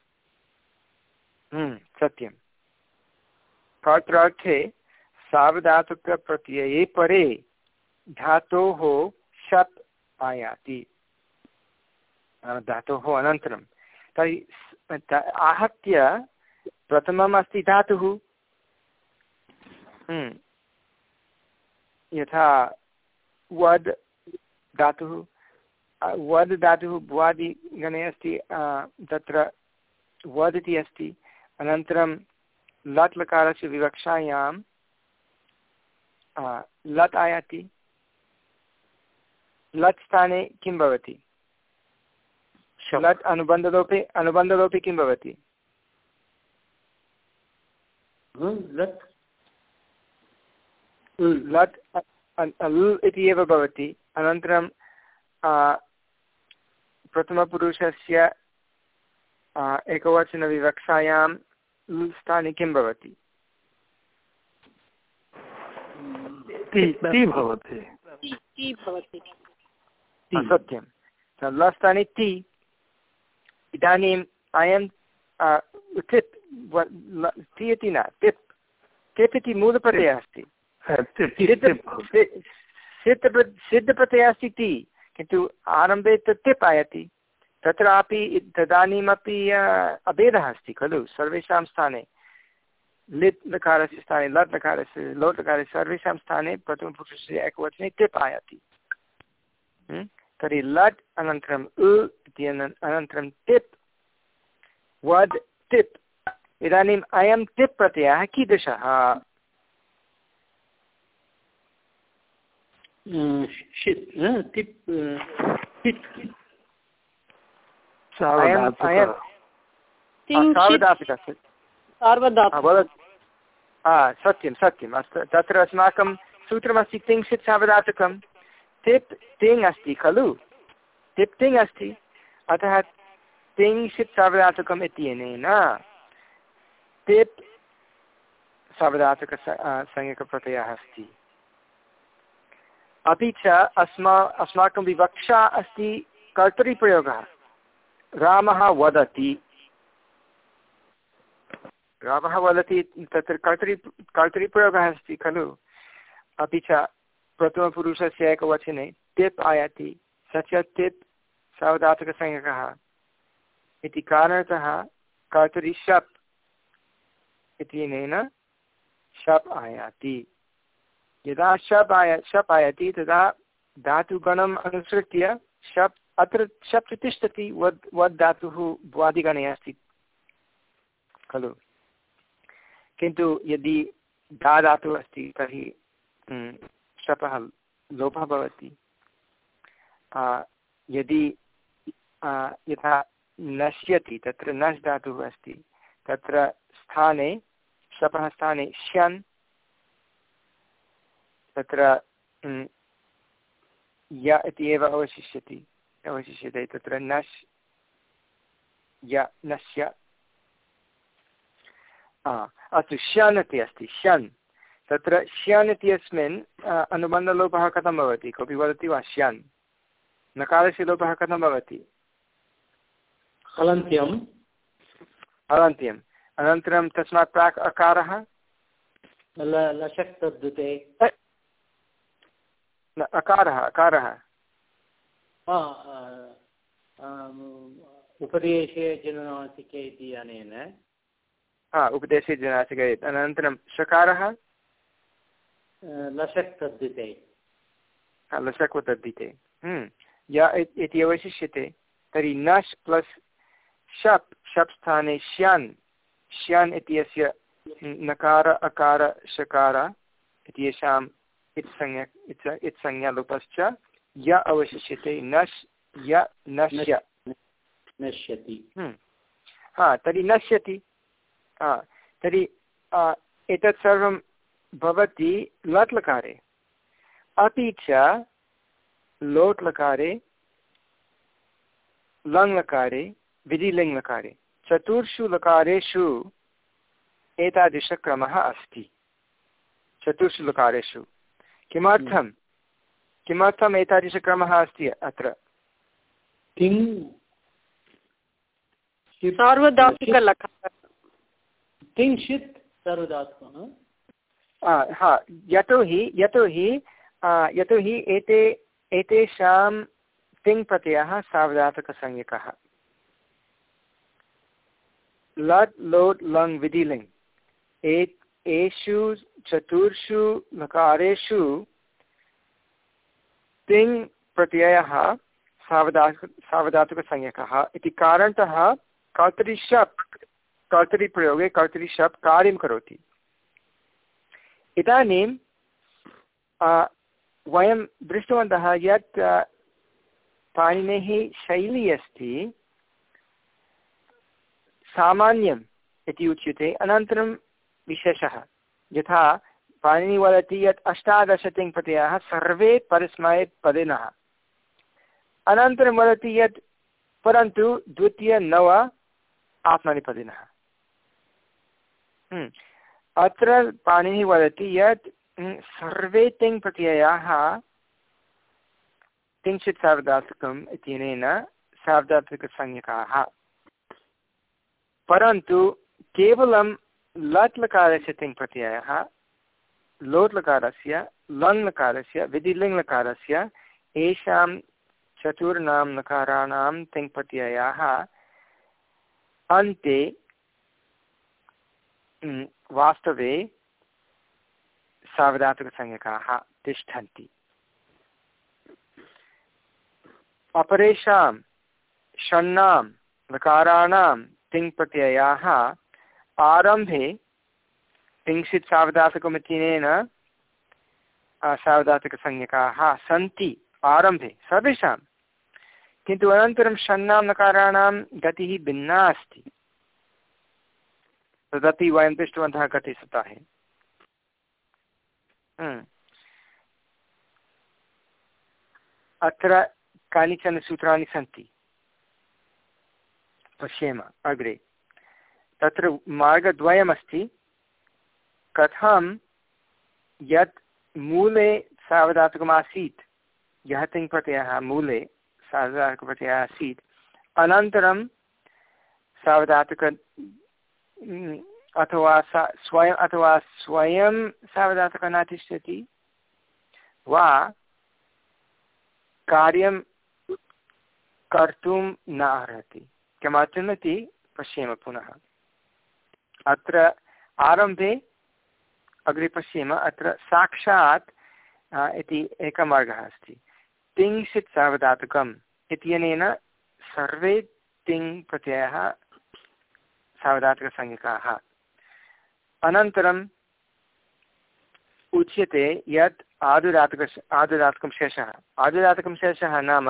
हम्म, सत्यं कर्त्रार्थे सावधातुकप्रत्यये परे धातोः शप् आयाति। धातोः अनन्तरं। तर्हि आहत्य प्रथमम् अस्ति धातुः। हम्म। यथा वद् धातुः। वद् धातुः भ्वादिगणे अस्ति तत्र वद् इति अस्ति। अनन्तरं लट् लकारस्य विवक्षायां लट् आयाति। लट् स्थाने किं भवति? लट् अनुबन्धलोपे अनुबन्धलोपे किं भवति? लट् लुल् इति एव भवति। अनन्तरं प्रथमपुरुषस्य एकवचनविवक्षायां स्थाने किं भवति? सत्यं। लस्तानि ति इदानीम् अयं टिप् ति इति न टिप् टिप् इति मूलप्रत्ययः अस्ति। सिद्धप्रत्ययः अस्ति ति। किन्तु आरम्भे तत् टिप् आयाति तत्रापि तदानीमपि अभेदः अस्ति खलु सर्वेषां स्थाने। लिट् लकारस्य स्थाने लट् लकारस्य लोट् लकारस्य सर्वेषां स्थाने प्रथमपुरुषस्य एकवचने टिप् आयाति तर्हि लट् अनन्तरम् उ इति अनन्तरं टिप् वद् टिप् इदानीम् अयं टिप् प्रत्ययः कीदृशः? सत्यं सत्यम् अस्तु तत्र अस्माकं सूत्रमस्ति तिंशित् सावधातकं तिप् तिङ् अस्ति खलु तिप् तिङ् अस्ति अतः तिंशित् सावधातकम् इत्यनेन तिप् सावधातक संज्ञकप्रत्ययः अस्ति अपि च अस्मा, अस्माकं विवक्षा अस्ति कर्तरिप्रयोगः रामः वदति। रामः वदति तत्र कर्तरि कर्तरिप्रयोगः अस्ति खलु। अपि च प्रथमपुरुषस्य एकवचने टिप् आयाति। स च टिप् सावधातकसंज्ञकः। इति कारणतः कर्तरि शप् इत्यनेन शप् आयाति। यदा शप् आया शप् आयाति तदा धातुगणम् अनुसृत्य शप् अत्र शप् तिष्ठति वद् वद् धातुः भ्वादिगणे अस्ति। खलु? किन्तु यदि धा धातुः अस्ति, तर्हि शपः लोपः भवति। यदि यथा नश्यति, तत्र नश् धातुः अस्ति, तत्र स्थाने, शपः स्थाने श्यन् तत्र य इति एव अवशिष्यति। अवशिष्यते तत्र नश् य नश्य। अस्तु श्यन् इति अस्ति श्यन्। तत्र श्यन् इत्यस्मिन् अनुबन्धलोपः कथं भवति? कोऽपि वदति वा? श्यन्। नकारस्य लोपः कथं भवति? हलन्त्यं हलन्त्यम्। अनन्तरं तस्मात् प्राक् अकारः? अकारः अकारः। उपदेशे जननासिके इति अनेन। हा उपदेशे जननासिके अनन्तरं शकारः लशक् तद्धिते लशक् तद्धिते हम्म। य इति अवशिष्यते। तर्हि नश् प्लस् शप् शप् स्थाने श्यान्। श्यान् इत्यस्य नकार अकार शकार इत्येषाम् इत्संज्ञा इत् इत्संज्ञालोपश्च य अवशिष्यते नश् य नश्य। नश्यति। हम्म। हा तर्हि नश्यति। हा तर्हि एतत् सर्वं भवति लट् लकारे अपि च लोट् लकारे लङ् लकारे विधिलिङ् लकारे चतुर्षु लकारेषु एतादृशक्रमः अस्ति। चतुर्षु लकारेषु। किमर्थं? किमर्थम् एतादृशक्रमः अस्ति अत्र? किं? किञ्चित् हा यतोहि यतोहि यतोहि एते एतेषां तिङ् प्रत्ययः सावधातकसंज्ञकः लट् लोट् लङ् विधिलिङ् एषु चतुर्षु नकारेषु तिङ् प्रत्ययः सावधातुक, सावधातुकसंज्ञकः इति कारणतः कर्तरिशप् कर्तरिप्रयोगे कर्तरिशप् कार्यं करोति। इदानीं वयं दृष्टवन्तः यत् पाणिनेः शैली अस्ति सामान्यम् इति उच्यते, अनन्तरं विशेषः। यथा पाणिनि वदति यत् अष्टादशतिङ्प्रत्ययाः सर्वे परस्मैपदिनः अनन्तरं वदति यत् परन्तु द्वितीयनव आत्मनिपदिनः हम्म। अत्र पाणिनिः वदति यत् हम्म, सर्वे तिङ्प्रत्ययाः किञ्चित् सार्वधातुकम् इत्यनेन सार्वधातुकसंज्ञकाः। परन्तु केवलं लट् लकारस्य तिङ्प्रत्ययः लोट् लकारस्य लङ् लकारस्य विधिलिङ्लकारस्य येषां चतुर्णां नकाराणां तिङ्प्रत्ययाः अन्ते वास्तवे सावधातुकसंज्ञकाः तिष्ठन्ति। अपरेषां, षण्णां नकाराणां तिङ्प्रत्ययाः आरम्भे तिंशित् सावधातुकमित्यनेन सावधातुकसंज्ञकाः सन्ति, आरम्भे, सर्वेषां। किन्तु अनन्तरं षण्णां नकाराणां गतिः भिन्ना अस्ति। तदपि वयं दृष्टवन्तः गते सप्ताहे। हम्म। अत्र कानिचन सूत्राणि सन्ति? पश्येम, अग्रे। तत्र मार्गद्वयमस्ति। कथं यत् मूले सावधातुकमासीत् यः तिङ्प्रत्ययः मूले सावधातुकप्रत्ययः आसीत्, अनन्तरं सावधातुक अथवा सा स्वयम् अथवा स्वयं सावधातुकः न तिष्ठति वा कार्यं कर्तुं न अर्हति किमर्थमिति पश्येम पुनः। अत्र आरम्भे अग्रे पश्येम, अत्र साक्षात् इति एकः मार्गः अस्ति। तिंशित् सावधातुकं इत्यनेन सर्वे तिङ् प्रत्ययः सावधातकसंज्ञकाः अनन्तरम् उच्यते यत् आदुदातक आदुदातकं शेषः। आदुदातकं शेषः नाम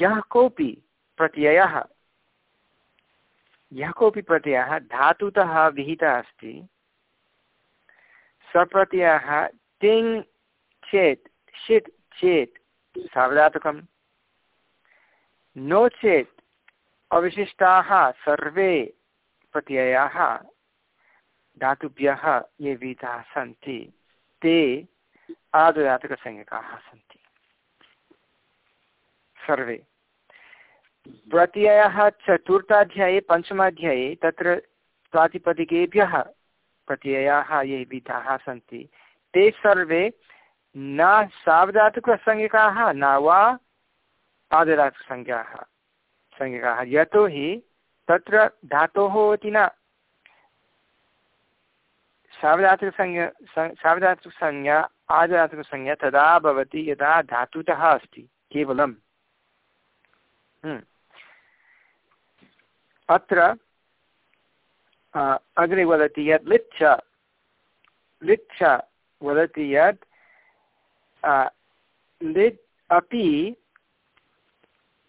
यः कोऽपि प्रत्ययः यः कोऽपि प्रत्ययः धातुतः विहितः अस्ति सप्रत्ययः तिङ् चेत् षित् चेत् सावधातकं नो चेत् अवशिष्टाः सर्वे प्रत्ययाः धातुभ्यः ये विहिताः सन्ति, ते आदुदातकसंज्ञकाः सन्ति। सर्वे। प्रत्ययः चतुर्थाध्याये पञ्चमाध्याये तत्र प्रातिपदिकेभ्यः प्रत्ययाः ये विधाः सन्ति। ते सर्वे न सावधातुकसंज्ञकाः न वा आदरातुकसंज्ञाः संज्ञकाः। यतोहि तत्र धातोः इति न। सावधातुकसंज्ञा सावधातुकसंज्ञा आदरातुकसंज्ञा तदा भवति यदा धातुतः अस्ति केवलं हम्म। अत्र अग्रे वदति यत् लिच्छ लिच्छ वदति यत् लिट् अपि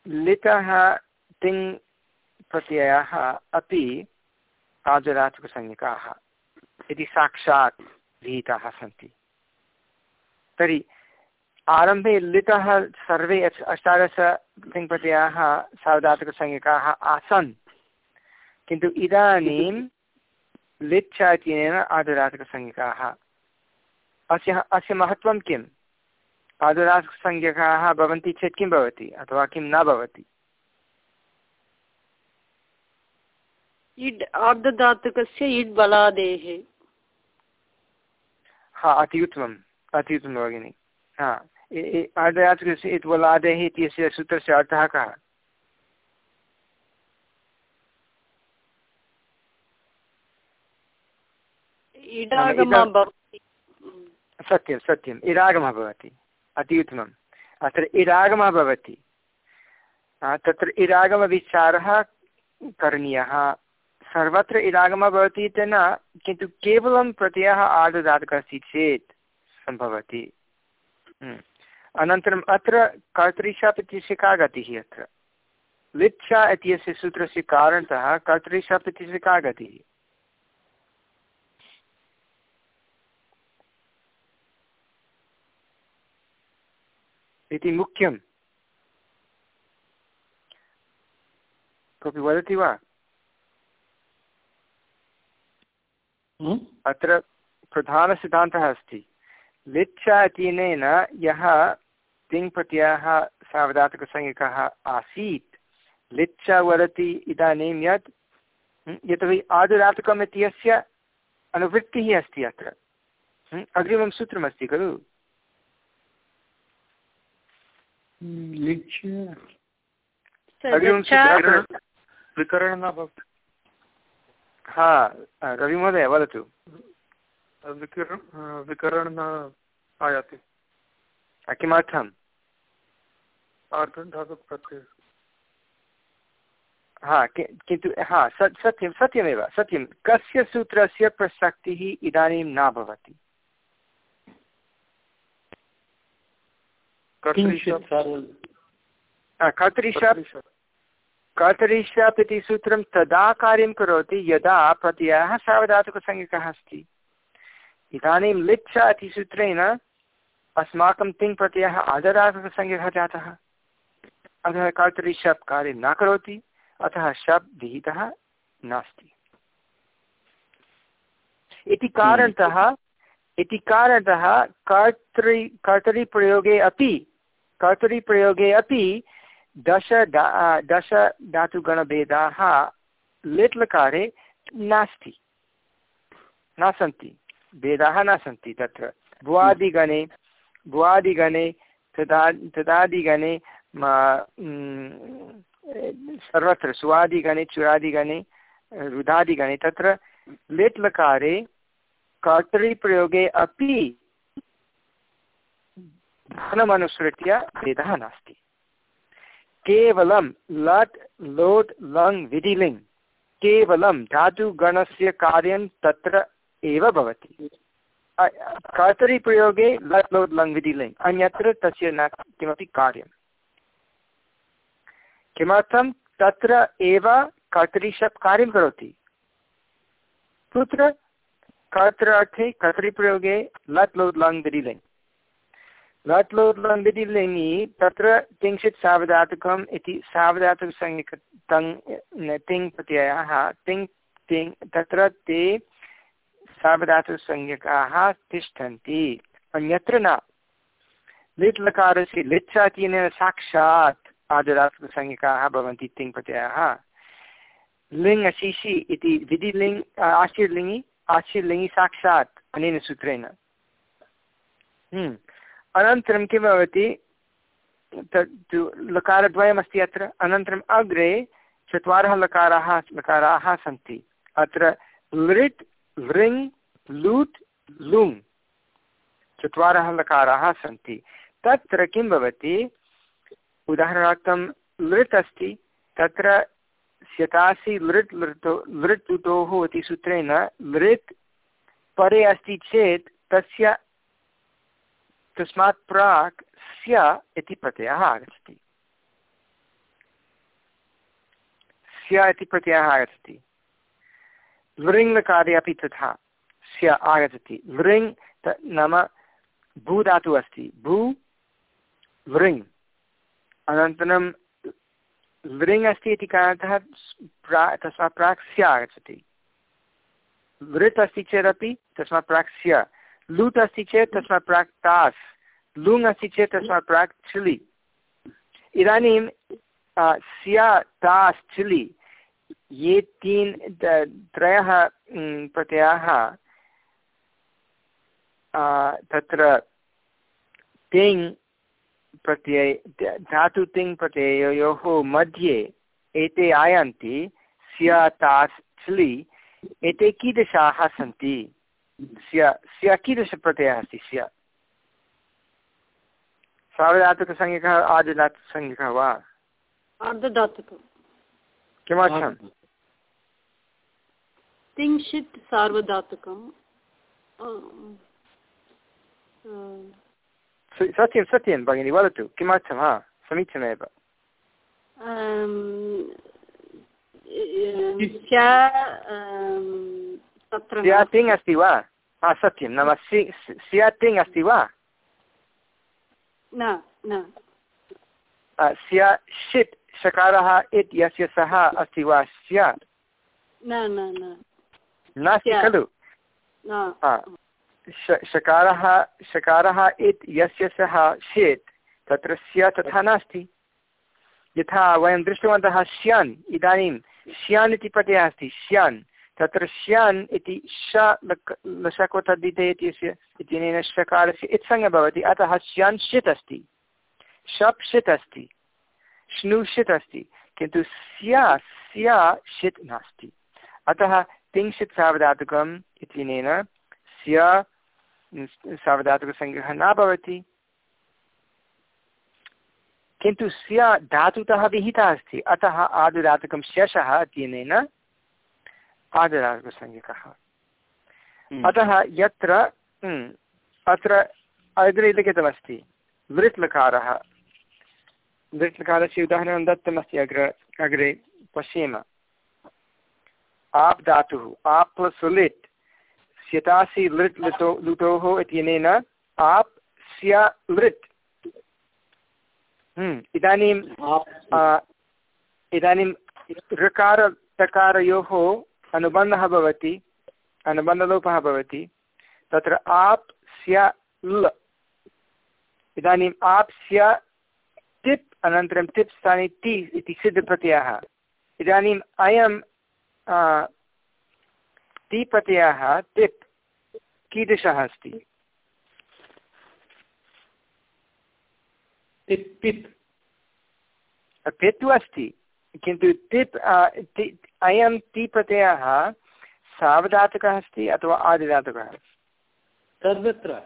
लितः तिङ् प्रत्ययाः अपि आजरात्मकसंज्ञकाः इति साक्षात् विहिताः सन्ति। तर्हि आरम्भे लितः सर्वे अष्टादश तिङ्प्रत्ययाः सावधातकसंज्ञकाः आसन्। किन्तु इदानीं लिच्छ इत्यनेन आदुरातकसंज्ञकाः अस्य अस्य महत्त्वं किम्? आदुरातकसंज्ञकाः भवन्ति चेत् किं भवति? अथवा किं न भवति? इड् आर्धधातुकस्य इड् बलादेः। हा अति उत्तमम्। अति उत्तमं भगिनि। हा आर्धधातुकस्य इट् बलादेः इत्यस्य सूत्रस्य अर्थः कः? सत्यं सत्यम् इरागमः भवति अति उत्तमम्। अत्र इरागमः भवति। तत्र इरागमविचारः करणीयः। सर्वत्र इरागमः भवति इति न किन्तु केवलं प्रत्ययः आर्धधातुकः अस्ति चेत् सम्भवति। हम्म। अनन्तरम् अत्र कर्तरिशाप् इत्यस्य का गतिः अत्र। लिप्सा इत्यस्य सूत्रस्य कारणतः कर्तरिशाप् इत्यस्य का गतिः इति मुख्यं कोऽपि वदति वा? हम्म? अत्र प्रधानसिद्धान्तः अस्ति। लिच्छा इत्यनेन यः तिङ्प्रत्ययः सावधातकसंज्ञकः आसीत् लिच्छा वदति इदानीं यत् यतोहि आदुदातकम् इत्यस्य अनुवृत्तिः अस्ति अत्र। अग्रिमं सूत्रमस्ति खलु? विकरण न भवति हा रविमहोदय वदतु विकरण विकरण न आयाति किमर्थम् आर्धधातुप्रत्ययः हा किन्तु हा सत्यं सत्यमेव सत्यं। कस्य सूत्रस्य प्रसक्तिः इदानीं न भवति। कर्तरिशाप् इति सूत्रं तदा कार्यं करोति यदा प्रत्ययः सावधातुकसंज्ञकः अस्ति इदानीं लिप्सा इति सूत्रेण अस्माकं तिङ् प्रत्ययः आदरातुकसंज्ञकः जातः अतः कर्तरिशाप् कार्यं न करोति अतः शप् विहितः नास्ति इति कारणतः इति कारणतः कर्तरि कर्तरिप्रयोगे अपि कर्तरिप्रयोगे अपि दश दा दश धातुगणभेदाः लिट् लकारे नास्ति। न सन्ति भेदाः न सन्ति तत्र। भुवादिगणे भुवादिगणे तदा, तदादिगणे सर्वत्र सुवादिगणे, चुरादिगणे रुधादिगणे तत्र लिट् लकारे कर्तरिप्रयोगे अपि धनमनुसृत्य भेदः नास्ति। केवलं लट् लोट् लङ्, विधिलिङ्, केवलं धातुगणस्य कार्यं तत्र एव भवति। कर्तरिप्रयोगे लट् लोट् लङ्, विधिलिङ्, अन्यत्र तस्य न किमपि कार्यं किमर्थं तत्र एव कर्तरिशप् कार्यं करोति? कुत्र कर्तृ अर्थे कर्तरिप्रयोगे लट् लोट् लङ् विधिलिङ् लट् लोट् लङ् विधिलिङ्गि तत्र किञ्चित् सावधातुकम् इति सावधातुकसंज्ञक तङ् तिङ् प्रत्ययः तिङ् तिङ् तत्र ते सावधातुसंज्ञकाः तिष्ठन्ति अन्यत्र न लिट् लकारस्य लिच्छ इत्यनेन साक्षात् आदरात्मकसंज्ञकाः भवन्ति तिङ् प्रत्ययाः लिङ् अशिषि इति विधिलिङ् आशीर्लिङ्गि आशीर्लिङ्गि साक्षात् अनेन सूत्रेण। अनन्तरं किं भवति? तत्तु लकारद्वयमस्ति अत्र। अनन्तरम् अग्रे चत्वारः लकाराः लकाराः सन्ति। अत्र लृट्, लृङ् लूट् लुङ् चत्वारः लकाराः सन्ति। तत्र किं भवति? उदाहरणार्थं लृट् अस्ति। तत्र स्यतासि लृट् लृतो, लृट् लुटोः इति सूत्रेण लृट् परे अस्ति चेत् तस्य तस्मात् प्राक् स्य इति प्रत्ययः आगच्छति। स्य इति प्रत्ययः आगच्छति। लृङ्लकारे अपि तथा स्य आगच्छति। लृङ् नाम भू धातुः अस्ति। भू, लृङ्। अनन्तरं लृङ् अस्ति इति कारणतः प्रा, तस्मात् प्राक् स्य आगच्छति। लृट् अस्ति चेदपि, तस्मात् प्राक् स्य लूट् अस्ति चेत्, तस्मात् प्राक् तास्। लुङ् अस्ति चेत्, तस्मात् प्राक् छिलि। इदानीं स्या तास् छिलि। ये तीन् त्रयः प्रत्ययाः तत्र तिङ् प्रत्यय धातु तिङ् प्रत्ययोः मध्ये एते आयान्ति स्या तास् छिलि एते कीदृशाः सन्ति? स्य स्य कीदृशप्रत्ययः अस्ति स्य? सार्वधातुकसंज्ञकः आदिधातुकसंज्ञकः वा? किमर्थं तिंशित् सार्वधातुकं सत्यं सत्यं भगिनि वदतु किमर्थं हा समीचीनमेव स्यातिङ् अस्ति वा हा सत्यं नाम स्यातिङ् अस्ति वा स्या षित् शकारः इत् यस्य सः अस्ति वा स्या न न न नास्ति खलु शकारः शकारः इत् यस्य सः षेत् तत्र स्य तथा नास्ति। यथा वयं दृष्टवन्तः श्यान्, इदानीं श्यान् इति प्रत्ययः अस्ति, श्यान्। तत्र श्यान् इति श लशकोतद्धिते इत्यस्य, इत्यनेन शकारस्य इत्संज्ञा भवति, अतः श्यान् षित् अस्ति। शप् षित् अस्ति। श्नुषित् अस्ति। किन्तु स्या स्या षित् नास्ति। अतः तिंशित् सावधातुकम् इत्यनेन स्य सावधातुकसङ्ग्रहः न भवति। किन्तु स्य धातुतः विहितः अस्ति। अतः आदुधातुकं शशः इत्यनेन आदुधातुकसंज्ञकः। अतः यत्र अत्र अग्रे लिखितमस्ति वृट् लकारः वृट् लकारस्य उदाहरणं दत्तमस्ति अग्र अग्रे पश्येम। आप् धातुः आप् प्लस् लिट् स्यतासि लृट् लुटो लुटोः इत्यनेन आप् स्य लृट्। इदानीं इदानीं ऋकार तकारयोः अनुबन्धः भवति, अनुबन्धलोपः भवति। तत्र आप् स्य ल। इदानीम् आप् स्य टिप् अनन्तरं टिप् स्थाने टि इति सिद्धप्रत्ययः इदानीम् अयं ति प्रत्ययः टिप् कीदृशः अस्ति पित् तु अस्ति किन्तु तिप् अयं ति प्रत्ययः सावधातुकः अस्ति अथवा आदिधातुकः सर्वत्र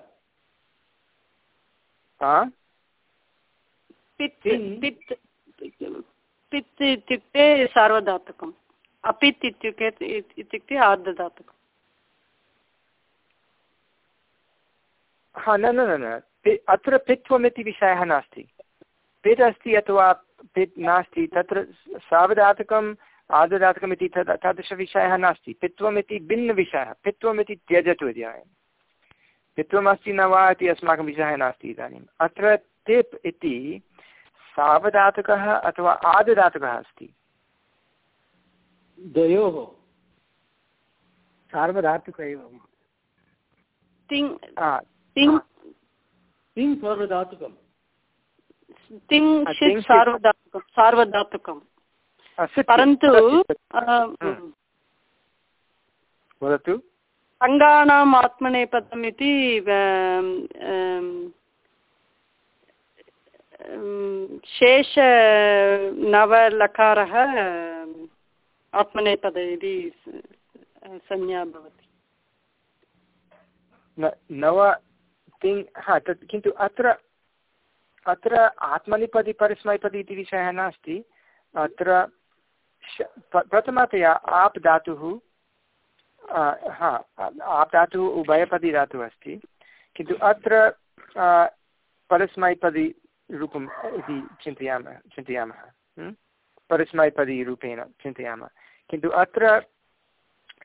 पित् इत्युक्ते सार्वधातुकम् अपित् इत्युक्ते इत्युक्ते हा, न न न अत्र पित्वमिति विषयः नास्ति। पित् अस्ति अथवा पित् नास्ति, तत्र सावधातकम् आददातकम् तद् तादृशविषयः नास्ति। पित्वम् इति भिन्नविषयः पित्वम् इति त्यजतु इदानीं पित्वम् अस्ति न वा इति अस्माकं विषयः नास्ति इदानीम्। अत्र तिप् इति सावधातुकः अथवा आददातुकः अस्ति। द्वयोः सार्वधातुक एव तिङ् हा, तिङ् सार्वधातुकं सार्वधातुकम्। सत्यं, परन्तु वदतु। अङ्गानाम् आत्मनेपदम् इति शेष नवलकारः आत्मनेपद इति संज्ञा भवति। नव तिङ्, हा, तत् किन्तु अत्र अत्र आत्मनिपदि, परस्मैपदि इति विषयः नास्ति। अत्र प्रथमतया आप् धातुः हा, आप् धातुः उभयपदी धातुः अस्ति। किन्तु अत्र परस्मैपदी रूपम् इति चिन्तयामः चिन्तयामः। ह्म्? परस्मैपदी रूपेण चिन्तयामः। किन्तु अत्र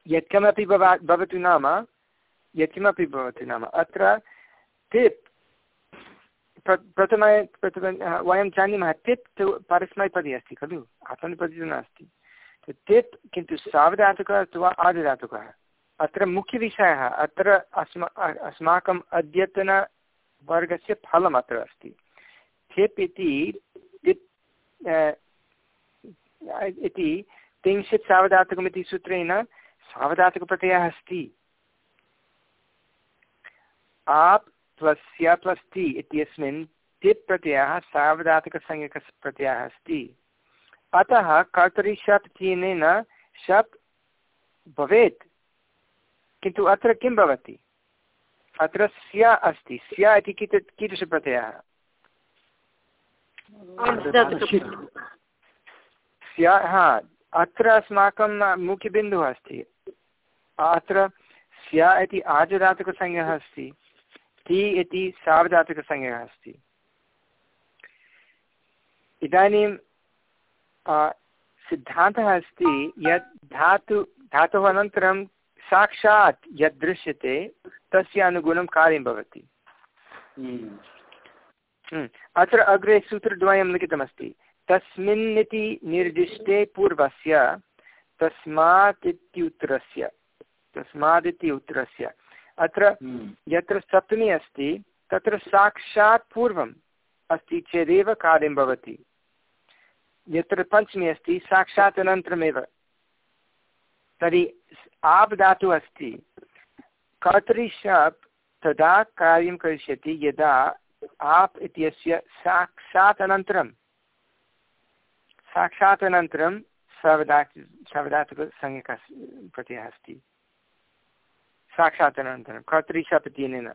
यत्कमपि भवा, भवतु नाम, यत्किमपि भवतु नाम, अत्र तिप् प्र, प्रथम वयं जानीमः तिप् तु परस्मैपदी अस्ति खलु आत्मनिपदी तु नास्ति। तिप् किन्तु सावधातुकः अथवा आदिधातुकः? अत्र मुख्यविषयः, अत्र अस्मा अस्माकम् अद्यतनवर्गस्य फलम् अत्र अस्ति। थिप् इति इति त्रिंशत् सावधातुकमिति सूत्रेण सावधातुकप्रत्ययः अस्ति। आप् प्लस् स्य प्लस् ति इत्यस्मिन् तिप् प्रत्ययः सावधातुकसंज्ञकप्रत्ययः अस्ति। अतः कर्तरि शप् इत्यनेन शप् भवेत्। किन्तु अत्र किं भवति? अत्र स्य अस्ति। स्य इति कित कीदृशप्रत्ययः स्य हा अत्र अस्माकं मुख्यबिन्दुः अस्ति। अत्र स्य इति आजधातुकसंज्ञः अस्ति ति इति सावधातुकसंज्ञः अस्ति। इदानीं सिद्धान्तः अस्ति यत् धातु धातोः अनन्तरं साक्षात् यद् दृश्यते तस्य अनुगुणं कार्यं भवति। हम्म। अत्र अग्रे सूत्रद्वयं लिखितमस्ति। तस्मिन् इति निर्दिष्टे पूर्वस्य तस्मात् इत्युत्तरस्य तस्मात् इति उत्तरस्य। अत्र यत्र सप्तमी अस्ति तत्र साक्षात् पूर्वम् अस्ति चेदेव कार्यं भवति। यत्र पञ्चमी अस्ति साक्षात् अनन्तरमेव। तर्हि आप् धातुः अस्ति। कर्तरि शप् तदा कार्यं करिष्यति यदा आप् इत्यस्य साक्षात् अनन्तरं साक्षात् अनन्तरं सावधातु सावधातुकसंज्ञकः प्रत्ययः अस्ति। साक्षात् अनन्तरं कर्तरिशप् इत्यनेन?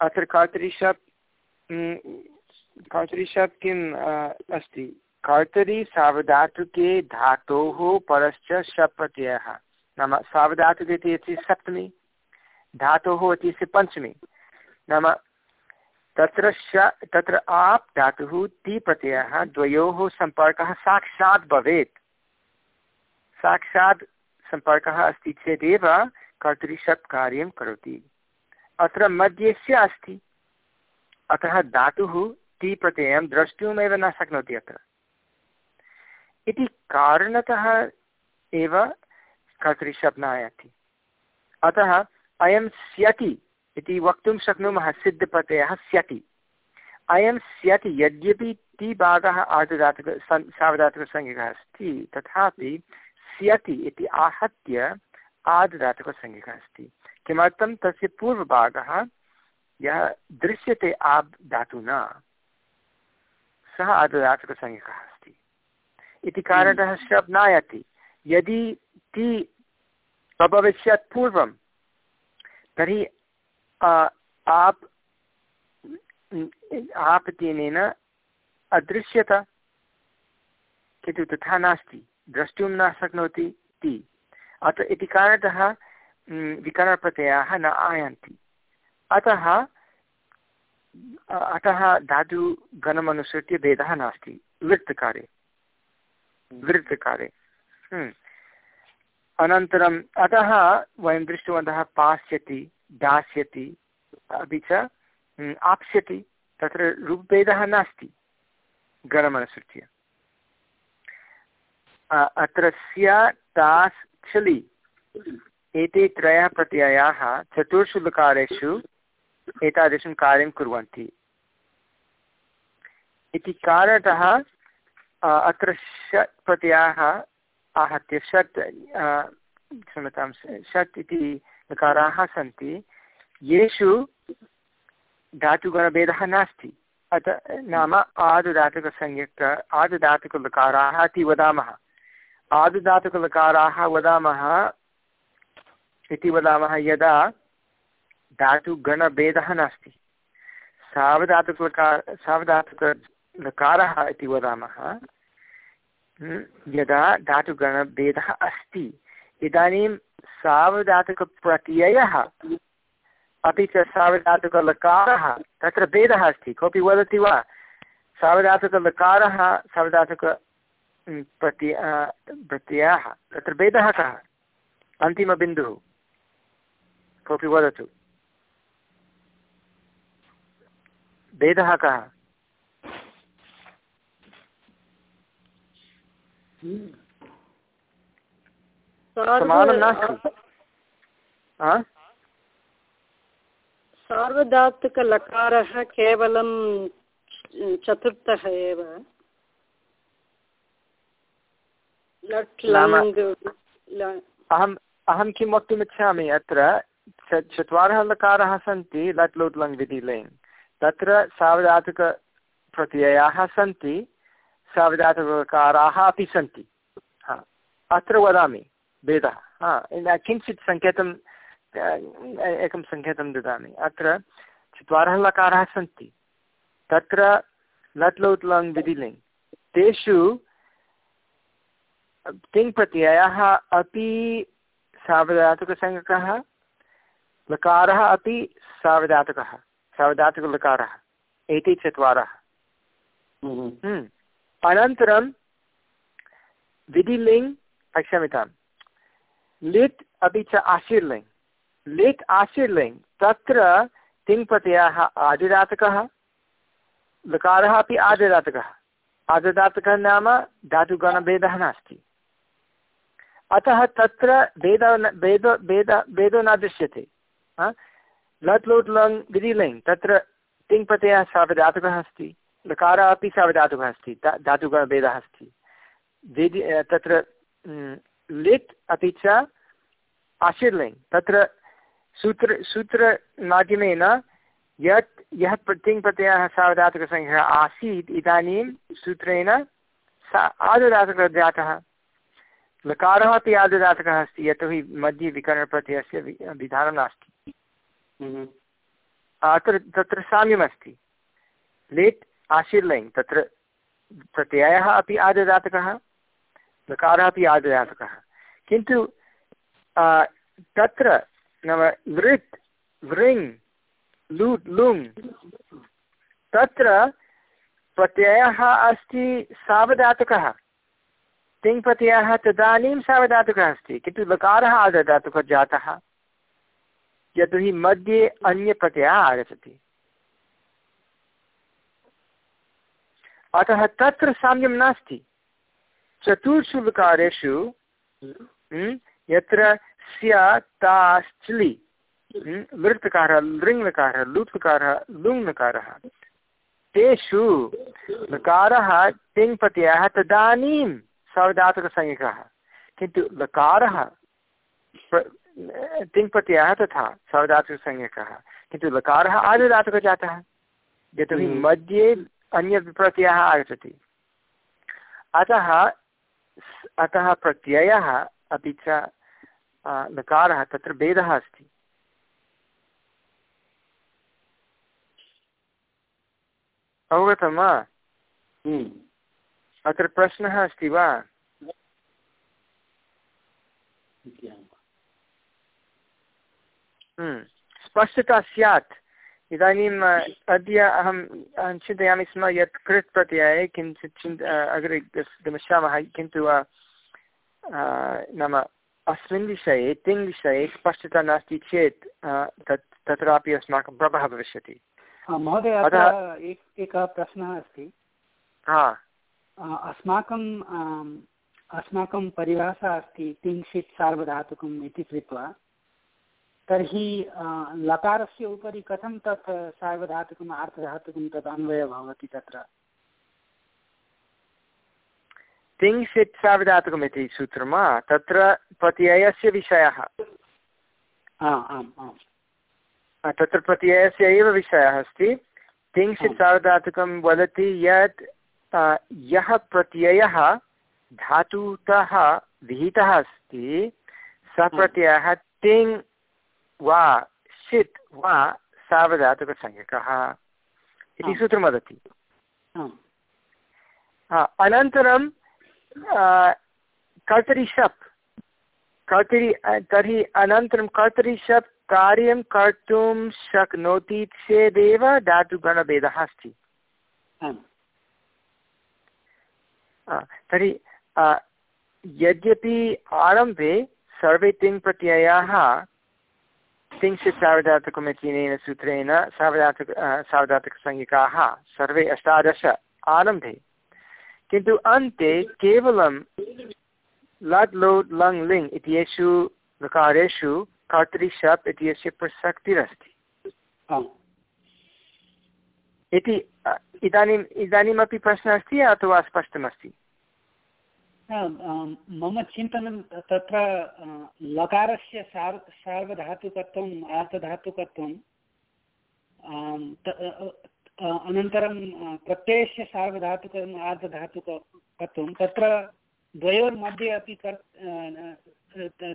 अत्र कर्तरिशप् कर्तरिशप् किम् अस्ति? कर्तरि सावधातुके धातोः परश्च शप् प्रत्ययः। नाम सावधातुके इति अस्ति सप्तमी। धातोः इत्यस्य पञ्चमी। नाम तत्र तत्र आप् धातुः ति प्रत्ययः द्वयोः सम्पर्कः साक्षात् भवेत्। साक्षात् सम्पर्कः अस्ति चेदेव कर्तरिषप् कार्यं करोति। अत्र मध्यस्य अस्ति। अतः धातुः ति प्रत्ययं द्रष्टुमेव न शक्नोति अत्र। इति कारणतः एव कर्तरिषप् नायाति। अतः अयं स्यति। इति वक्तुं शक्नुमः सिद्धप्रत्ययः स्यति। अयं स्यति यद्यपि ति भागः आर्धधातुक सावधातुकसंज्ञकः अस्ति तथापि स्यति इति आहत्य आदधातुकसंज्ञकः अस्ति। किमर्थं तस्य पूर्वभागः यः दृश्यते आब् धातुना सः आदधातुकसंज्ञकः अस्ति। इति कारणतः शब् नायति यदि ति अभविष्यत् पूर्वं तर्हि आप् आप् इत्यनेन अदृश्यत किन्तु तथा नास्ति द्रष्टुं न शक्नोति इति। अत्र इति कारणतः विकरणप्रत्ययाः न आयान्ति। अतः अतः धातुगणमनुसृत्य भेदः नास्ति वृत्तकारे वृत्तकारे अनन्तरम् अतः वयं दृष्टवन्तः पास्यति। दास्यति, अपि च आप्स्यति, तत्र रूपभेदः नास्ति गणमनुसृत्य अत्र स्य तास् छलि एते त्रयः प्रत्ययाः चतुर्षु लकारेषु एतादृशं कार्यं कुर्वन्ति। इति कारणतः अत्र षट् प्रत्ययाः आहत्य षट् क्षम्यतां, षट् इति लकाराः सन्ति। येषु धातुगुणभेदः नास्ति। अत नाम आदुदातुकसंयुक्त आदुदातुकलकाराः इति वदामः। आदुदातुकलकाराः वदामः इति वदामः यदा धातुगणभेदः नास्ति। सावधातुकलकार सावधातुकलकारः इति वदामः। यदा धातुगणभेदः अस्ति। इदानीं सावधातुकप्रत्ययः अपि च सावधातुकलकारः तत्र भेदः अस्ति। कोऽपि वदति वा? सावधातुकलकारः सावधातुक प्रत्यय प्रत्ययः, तत्र भेदः कः? अन्तिमबिन्दुः। कोऽपि वदतु। भेदः कः? समानं नास्ति। सार्वधातुकलकारः केवलं चतुर्थः एव। अहम् अहं किं वक्तुमिच्छामि अत्र चत्वारः लकाराः सन्ति लट् लोट् लङ् विधि लेङ्। तत्र सावधातुकप्रत्ययाः सन्ति सावधातुककाराः अपि सन्ति। हा। अत्र वदामि। भेदः। हा किञ्चित् सङ्केतं एकं सङ्केतं ददामि। अत्र चत्वारः लकाराः सन्ति। तत्र लट् लोट् लङ् विधि लिङ्। तेषु तिङ्प्रत्ययः अपि सावधातुकसङ्गकः लकारः अपि सावधातुकः सावधातुकलकारः एते चत्वारः। हम्म। अनन्तरं विधिलिङ् क्षम्यतां लिट् अपि च आशीर्लिङ् लिट् आशीर्लिङ् तत्र तिङ्प्रत्ययः आदिदातकः लकारः अपि आदिदातकः आदिदातकः नाम धातुगणभेदः नास्ति। अतः तत्र भेद भेद भेद, भेदो न दृश्यते। लट् लोट् लङ् विधिलिङ् तत्र तिङ्प्रत्ययः सावधातुकः अस्ति। लकारः अपि सावधातुकः अस्ति। धातुकभेदः अस्ति। वेदि तत्र लिट् अपि च आशीर्लिङ्। तत्र सूत्र सूत्रमाध्यमेन यत् यः तिङ्प्रत्ययः सावधातुकसङ्ख्या आसीत् इदानीं सूत्रेण सा आदधातुकः जातः लकारः अपि आददातकः अस्ति यतोहि मध्ये विकरणप्रत्ययस्य विधानं नास्ति। हम्म। अत्र तत्र साम्यमस्ति। लेट् आशीर्लैङ् तत्र प्रत्ययः अपि आददातकः लकारः अपि आददातकः किन्तु तत्र नाम लृट् वृङ् लुट् लुङ्, तत्र प्रत्ययः अस्ति सावधातकः। तिङ्प्रत्ययः तदानीं सावधातुकः अस्ति, किन्तु लकारः आदधातुकः जातः। यतोहि मध्ये अन्यप्रत्ययः आगच्छति। अतः तत्र साम्यं नास्ति। चतुर्षु लकारेषु यत्र स्य ताश्चलि लृट्लकारः लृङ्लकारः लुट्लकारः लुङ्लकारः तेषु लकारः तिङ्प्रत्ययः तदानीं सावधातुकसंज्ञकः किन्तु लकारः तिङ्प्रत्ययः तथा सावधातुकसंज्ञकः किन्तु लकारः आदिदातुकः जातः यतोहि। मध्ये अन्यप्रत्ययः आगच्छति अतः अतः प्रत्ययः अपि च लकारः तत्र भेदः अस्ति। अवगतं वा? हम्म। अत्र प्रश्नः अस्ति वा? हम्म, स्पष्टता स्यात्। इदानीम् अद्य अहम् अहं चिन्तयामि स्म यत् कृत् प्रत्यये किञ्चित् चिन्त अग्रे गमिष्यामः किन्तु नाम अस्मिन् विषये तिङ् विषये स्पष्टता नास्ति चेत् तत् तत्रापि अस्माकं प्रभावः भविष्यति। महोदय अतः- एकः प्रश्नः अस्ति। अस्माकं अस्माकं परिभाषा अस्ति तिंशित् सार्वधातुकम् इति कृत्वा। तर्हि लकारस्य उपरि कथं तत् सार्वधातुकम् आर्धधातुकं तत् अन्वयः भवति तत्र? तिङ्क्षित् सार्वधातुकम् इति सूत्रं वा तत्र प्रत्ययस्य विषयः। आम् आम्। तत्र प्रत्ययस्य एव विषयः अस्ति। तिङ्क्षित् आम्। सार्वधातुकं वदति यत् यः प्रत्ययः धातुतः विहितः अस्ति सः प्रत्ययः तिङ् वा षित् वा सार्वधातुकसंज्ञकः इति। सूत्रं वदति। अनन्तरं कर्तरि शप् कर्तरि तर्हि अनन्तरं कर्तरि शप् कार्यं कर्तुं शक्नोति चेदेव धातुगणभेदः अस्ति। तर्हि यद्यपि आरम्भे सर्वे तिङ् प्रत्ययाः तिङ्क्षित् सार्वधातुकम् इत्यनेन सूत्रेण सार्वधातुक अ, सार्वधातुकसंज्ञकाः सर्वे अष्टादश आरम्भे। किन्तु अन्ते केवलं लट् लोट् लङ् लिङ् इत्येषु लकारेषु कर्तरि शप् इत्यस्य प्रसक्तिरस्ति। इति इदानीम् इदानीमपि प्रश्नः अस्ति अथवा स्पष्टमस्ति? मम चिन्तनं तत्र लकारस्य सार्, सार्वधातुकत्वम् आर्धधातुकत्वं अनन्तरं प्रत्ययस्य सार्वधातुकम् आर्धधातुकत्वं तत्र द्वयोर्मध्ये अपि कर्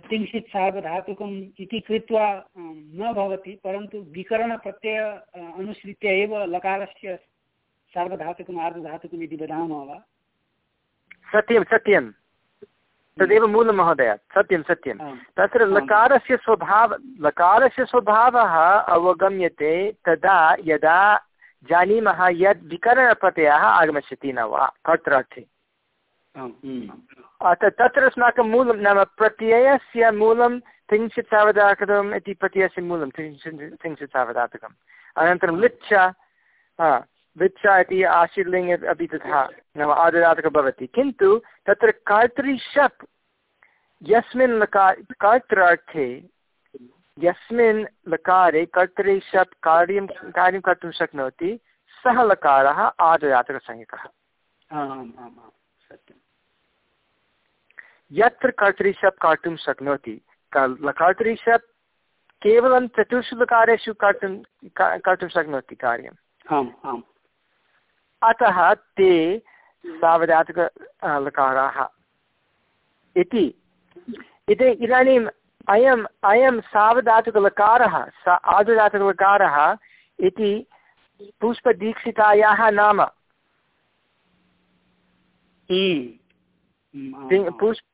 तिंशित् सार्वधातुकम् इति कृत्वा न भवति, परन्तु विकरणप्रत्यय अनुसृत्य एव लकारस्य सार्वधातुकम् आर्धधातुकम् इति वदामः वा? सत्यं सत्यं। तदेव मूलं महोदय सत्यं सत्यम् आम् तत्र आम्। लकारस्य स्वभाव लकारस्य स्वभावः अवगम्यते तदा यदा जानीमः यद् विकरणप्रत्ययः आगमिष्यति न वा कर्त्रार्थे तत्र अस्माकं मूलं नाम प्रत्ययस्य मूलं त्रिंशत् सावधातकम् इति प्रत्ययस्य मूलं त्रिंशत् त्रिंशत् सावधातकम् अनन्तरं लिच्छ लिच्छ इति आशीर्लिङ्ग् अपि तथा नाम आददातकं भवति। किन्तु तत्र कर्तरि शप् यस्मिन् लकार कर्त्रार्थे यस्मिन् लकारे कर्तरि शप् कार्यं कार्यं कर्तुं शक्नोति सः लकारः सत्यं यत्र कर्तरिशप् कर्तुं शक्नोति क- कर्तरिशप् केवलं चतुर्षु लकारेषु कर्तुं कर्तुं शक्नोति कार्यम् आम् आम्। अतः ते सावधातुक अ, लकाराः। इति। इति इदानीम् अयम् अयं सावधातुकलकारः सा आदुधातुकलकारः इति पुष्पदीक्षितायाः नाम।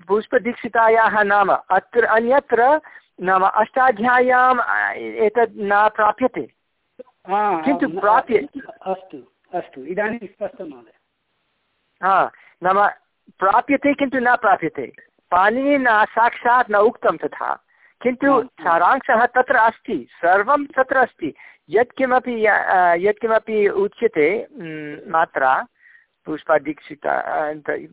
पुष्पदीक्षितायाः नाम। अत्र अन्यत्र नाम अष्टाध्याय्याम् एतत् न प्राप्यते। किन्तु प्राप्य अस्तु। अस्तु इदानीं स्पष्टं महोदय। हा नाम प्राप्यते किन्तु न प्राप्यते। पाणिनिना साक्षात् न उक्तं तथा। किन्तु। सारांशः तत्र अस्ति सर्वं तत्र अस्ति। यत्किमपि यत्किमपि उच्यते मात्रा पुष्पादीक्षिता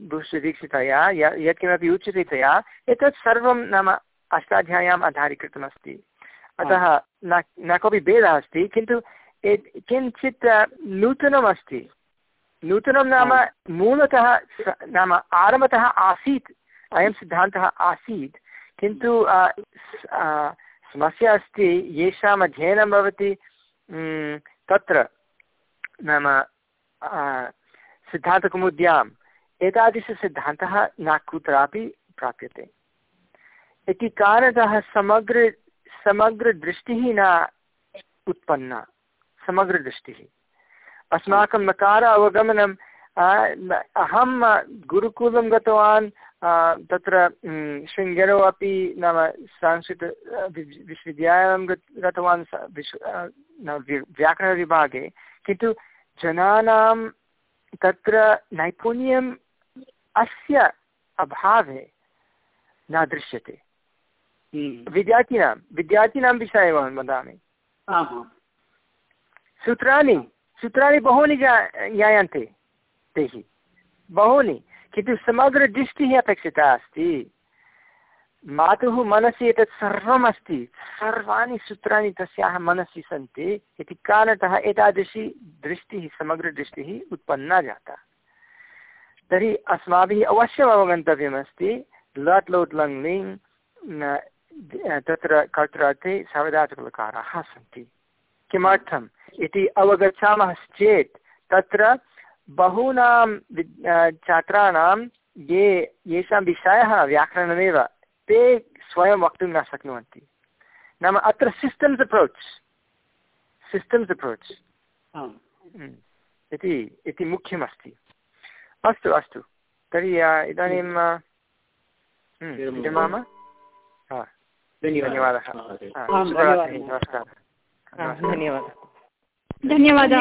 पुष्पदीक्षितया यत्किमपि उच्यते तया एतत् सर्वं नाम अष्टाध्याय्याम् आधारीकृतमस्ति। अतः न न कोऽपि भेदः अस्ति किन्तु किञ्चित् नूतनमस्ति। नूतनं नाम मूलतः नाम आरम्भतः आसीत् अयं सिद्धान्तः आसीत् किन्तु समस्या अस्ति येषाम् अध्ययनं भवति तत्र नाम सिद्धान्तकौमुद्याम्। एतादृशसिद्धान्तः न कुत्रापि प्राप्यते। इति कारणतः समग्र समग्रदृष्टिः न उत्पन्ना। समग्रदृष्टिः। अस्माकं नकार अवगमनं अहं गुरुकुलं गतवान् तत्र शृङ्गेरौ अपि नाम संस्कृत विश्वविद्यालयं गतवान् विश्व व्याकरणविभागे। किन्तु जनानां तत्र नैपुण्यम् अस्य अभावे न दृश्यते। विद्यार्थिनां विद्यार्थिनां विषये अहं वदामि। सूत्राणि सूत्राणि बहूनि जा, ज्ञायन्ते, तैः। बहूनि, किन्तु समग्रदृष्टिः अपेक्षिता अस्ति। मातुः मनसि एतत् सर्वम् अस्ति सर्वाणि सूत्राणि तस्याः मनसि सन्ति, इति कारणतः एतादृशी दृष्टिः समग्रदृष्टिः उत्पन्ना जाता। तर्हि अस्माभिः अवश्यम् अवगन्तव्यमस्ति लट् लोट् लङ् लिङ् तत्र कर्त्रार्थे सावधातुकलकाराः सन्ति। किमर्थम्? इति अवगच्छामश्चेत् तत्र बहूनां छात्राणां ये येषां विषयः व्याकरणमेव ते स्वयं वक्तुं न शक्नुवन्ति। नाम अत्र सिस्टम्स् अप्रोच् सिस्टम्स् अप्रोच् इति इति मुख्यमस्ति। अस्तु अस्तु। तर्हि इदानीं विरमाम। धन्यवादः। धन्यवादः। धन्यवाद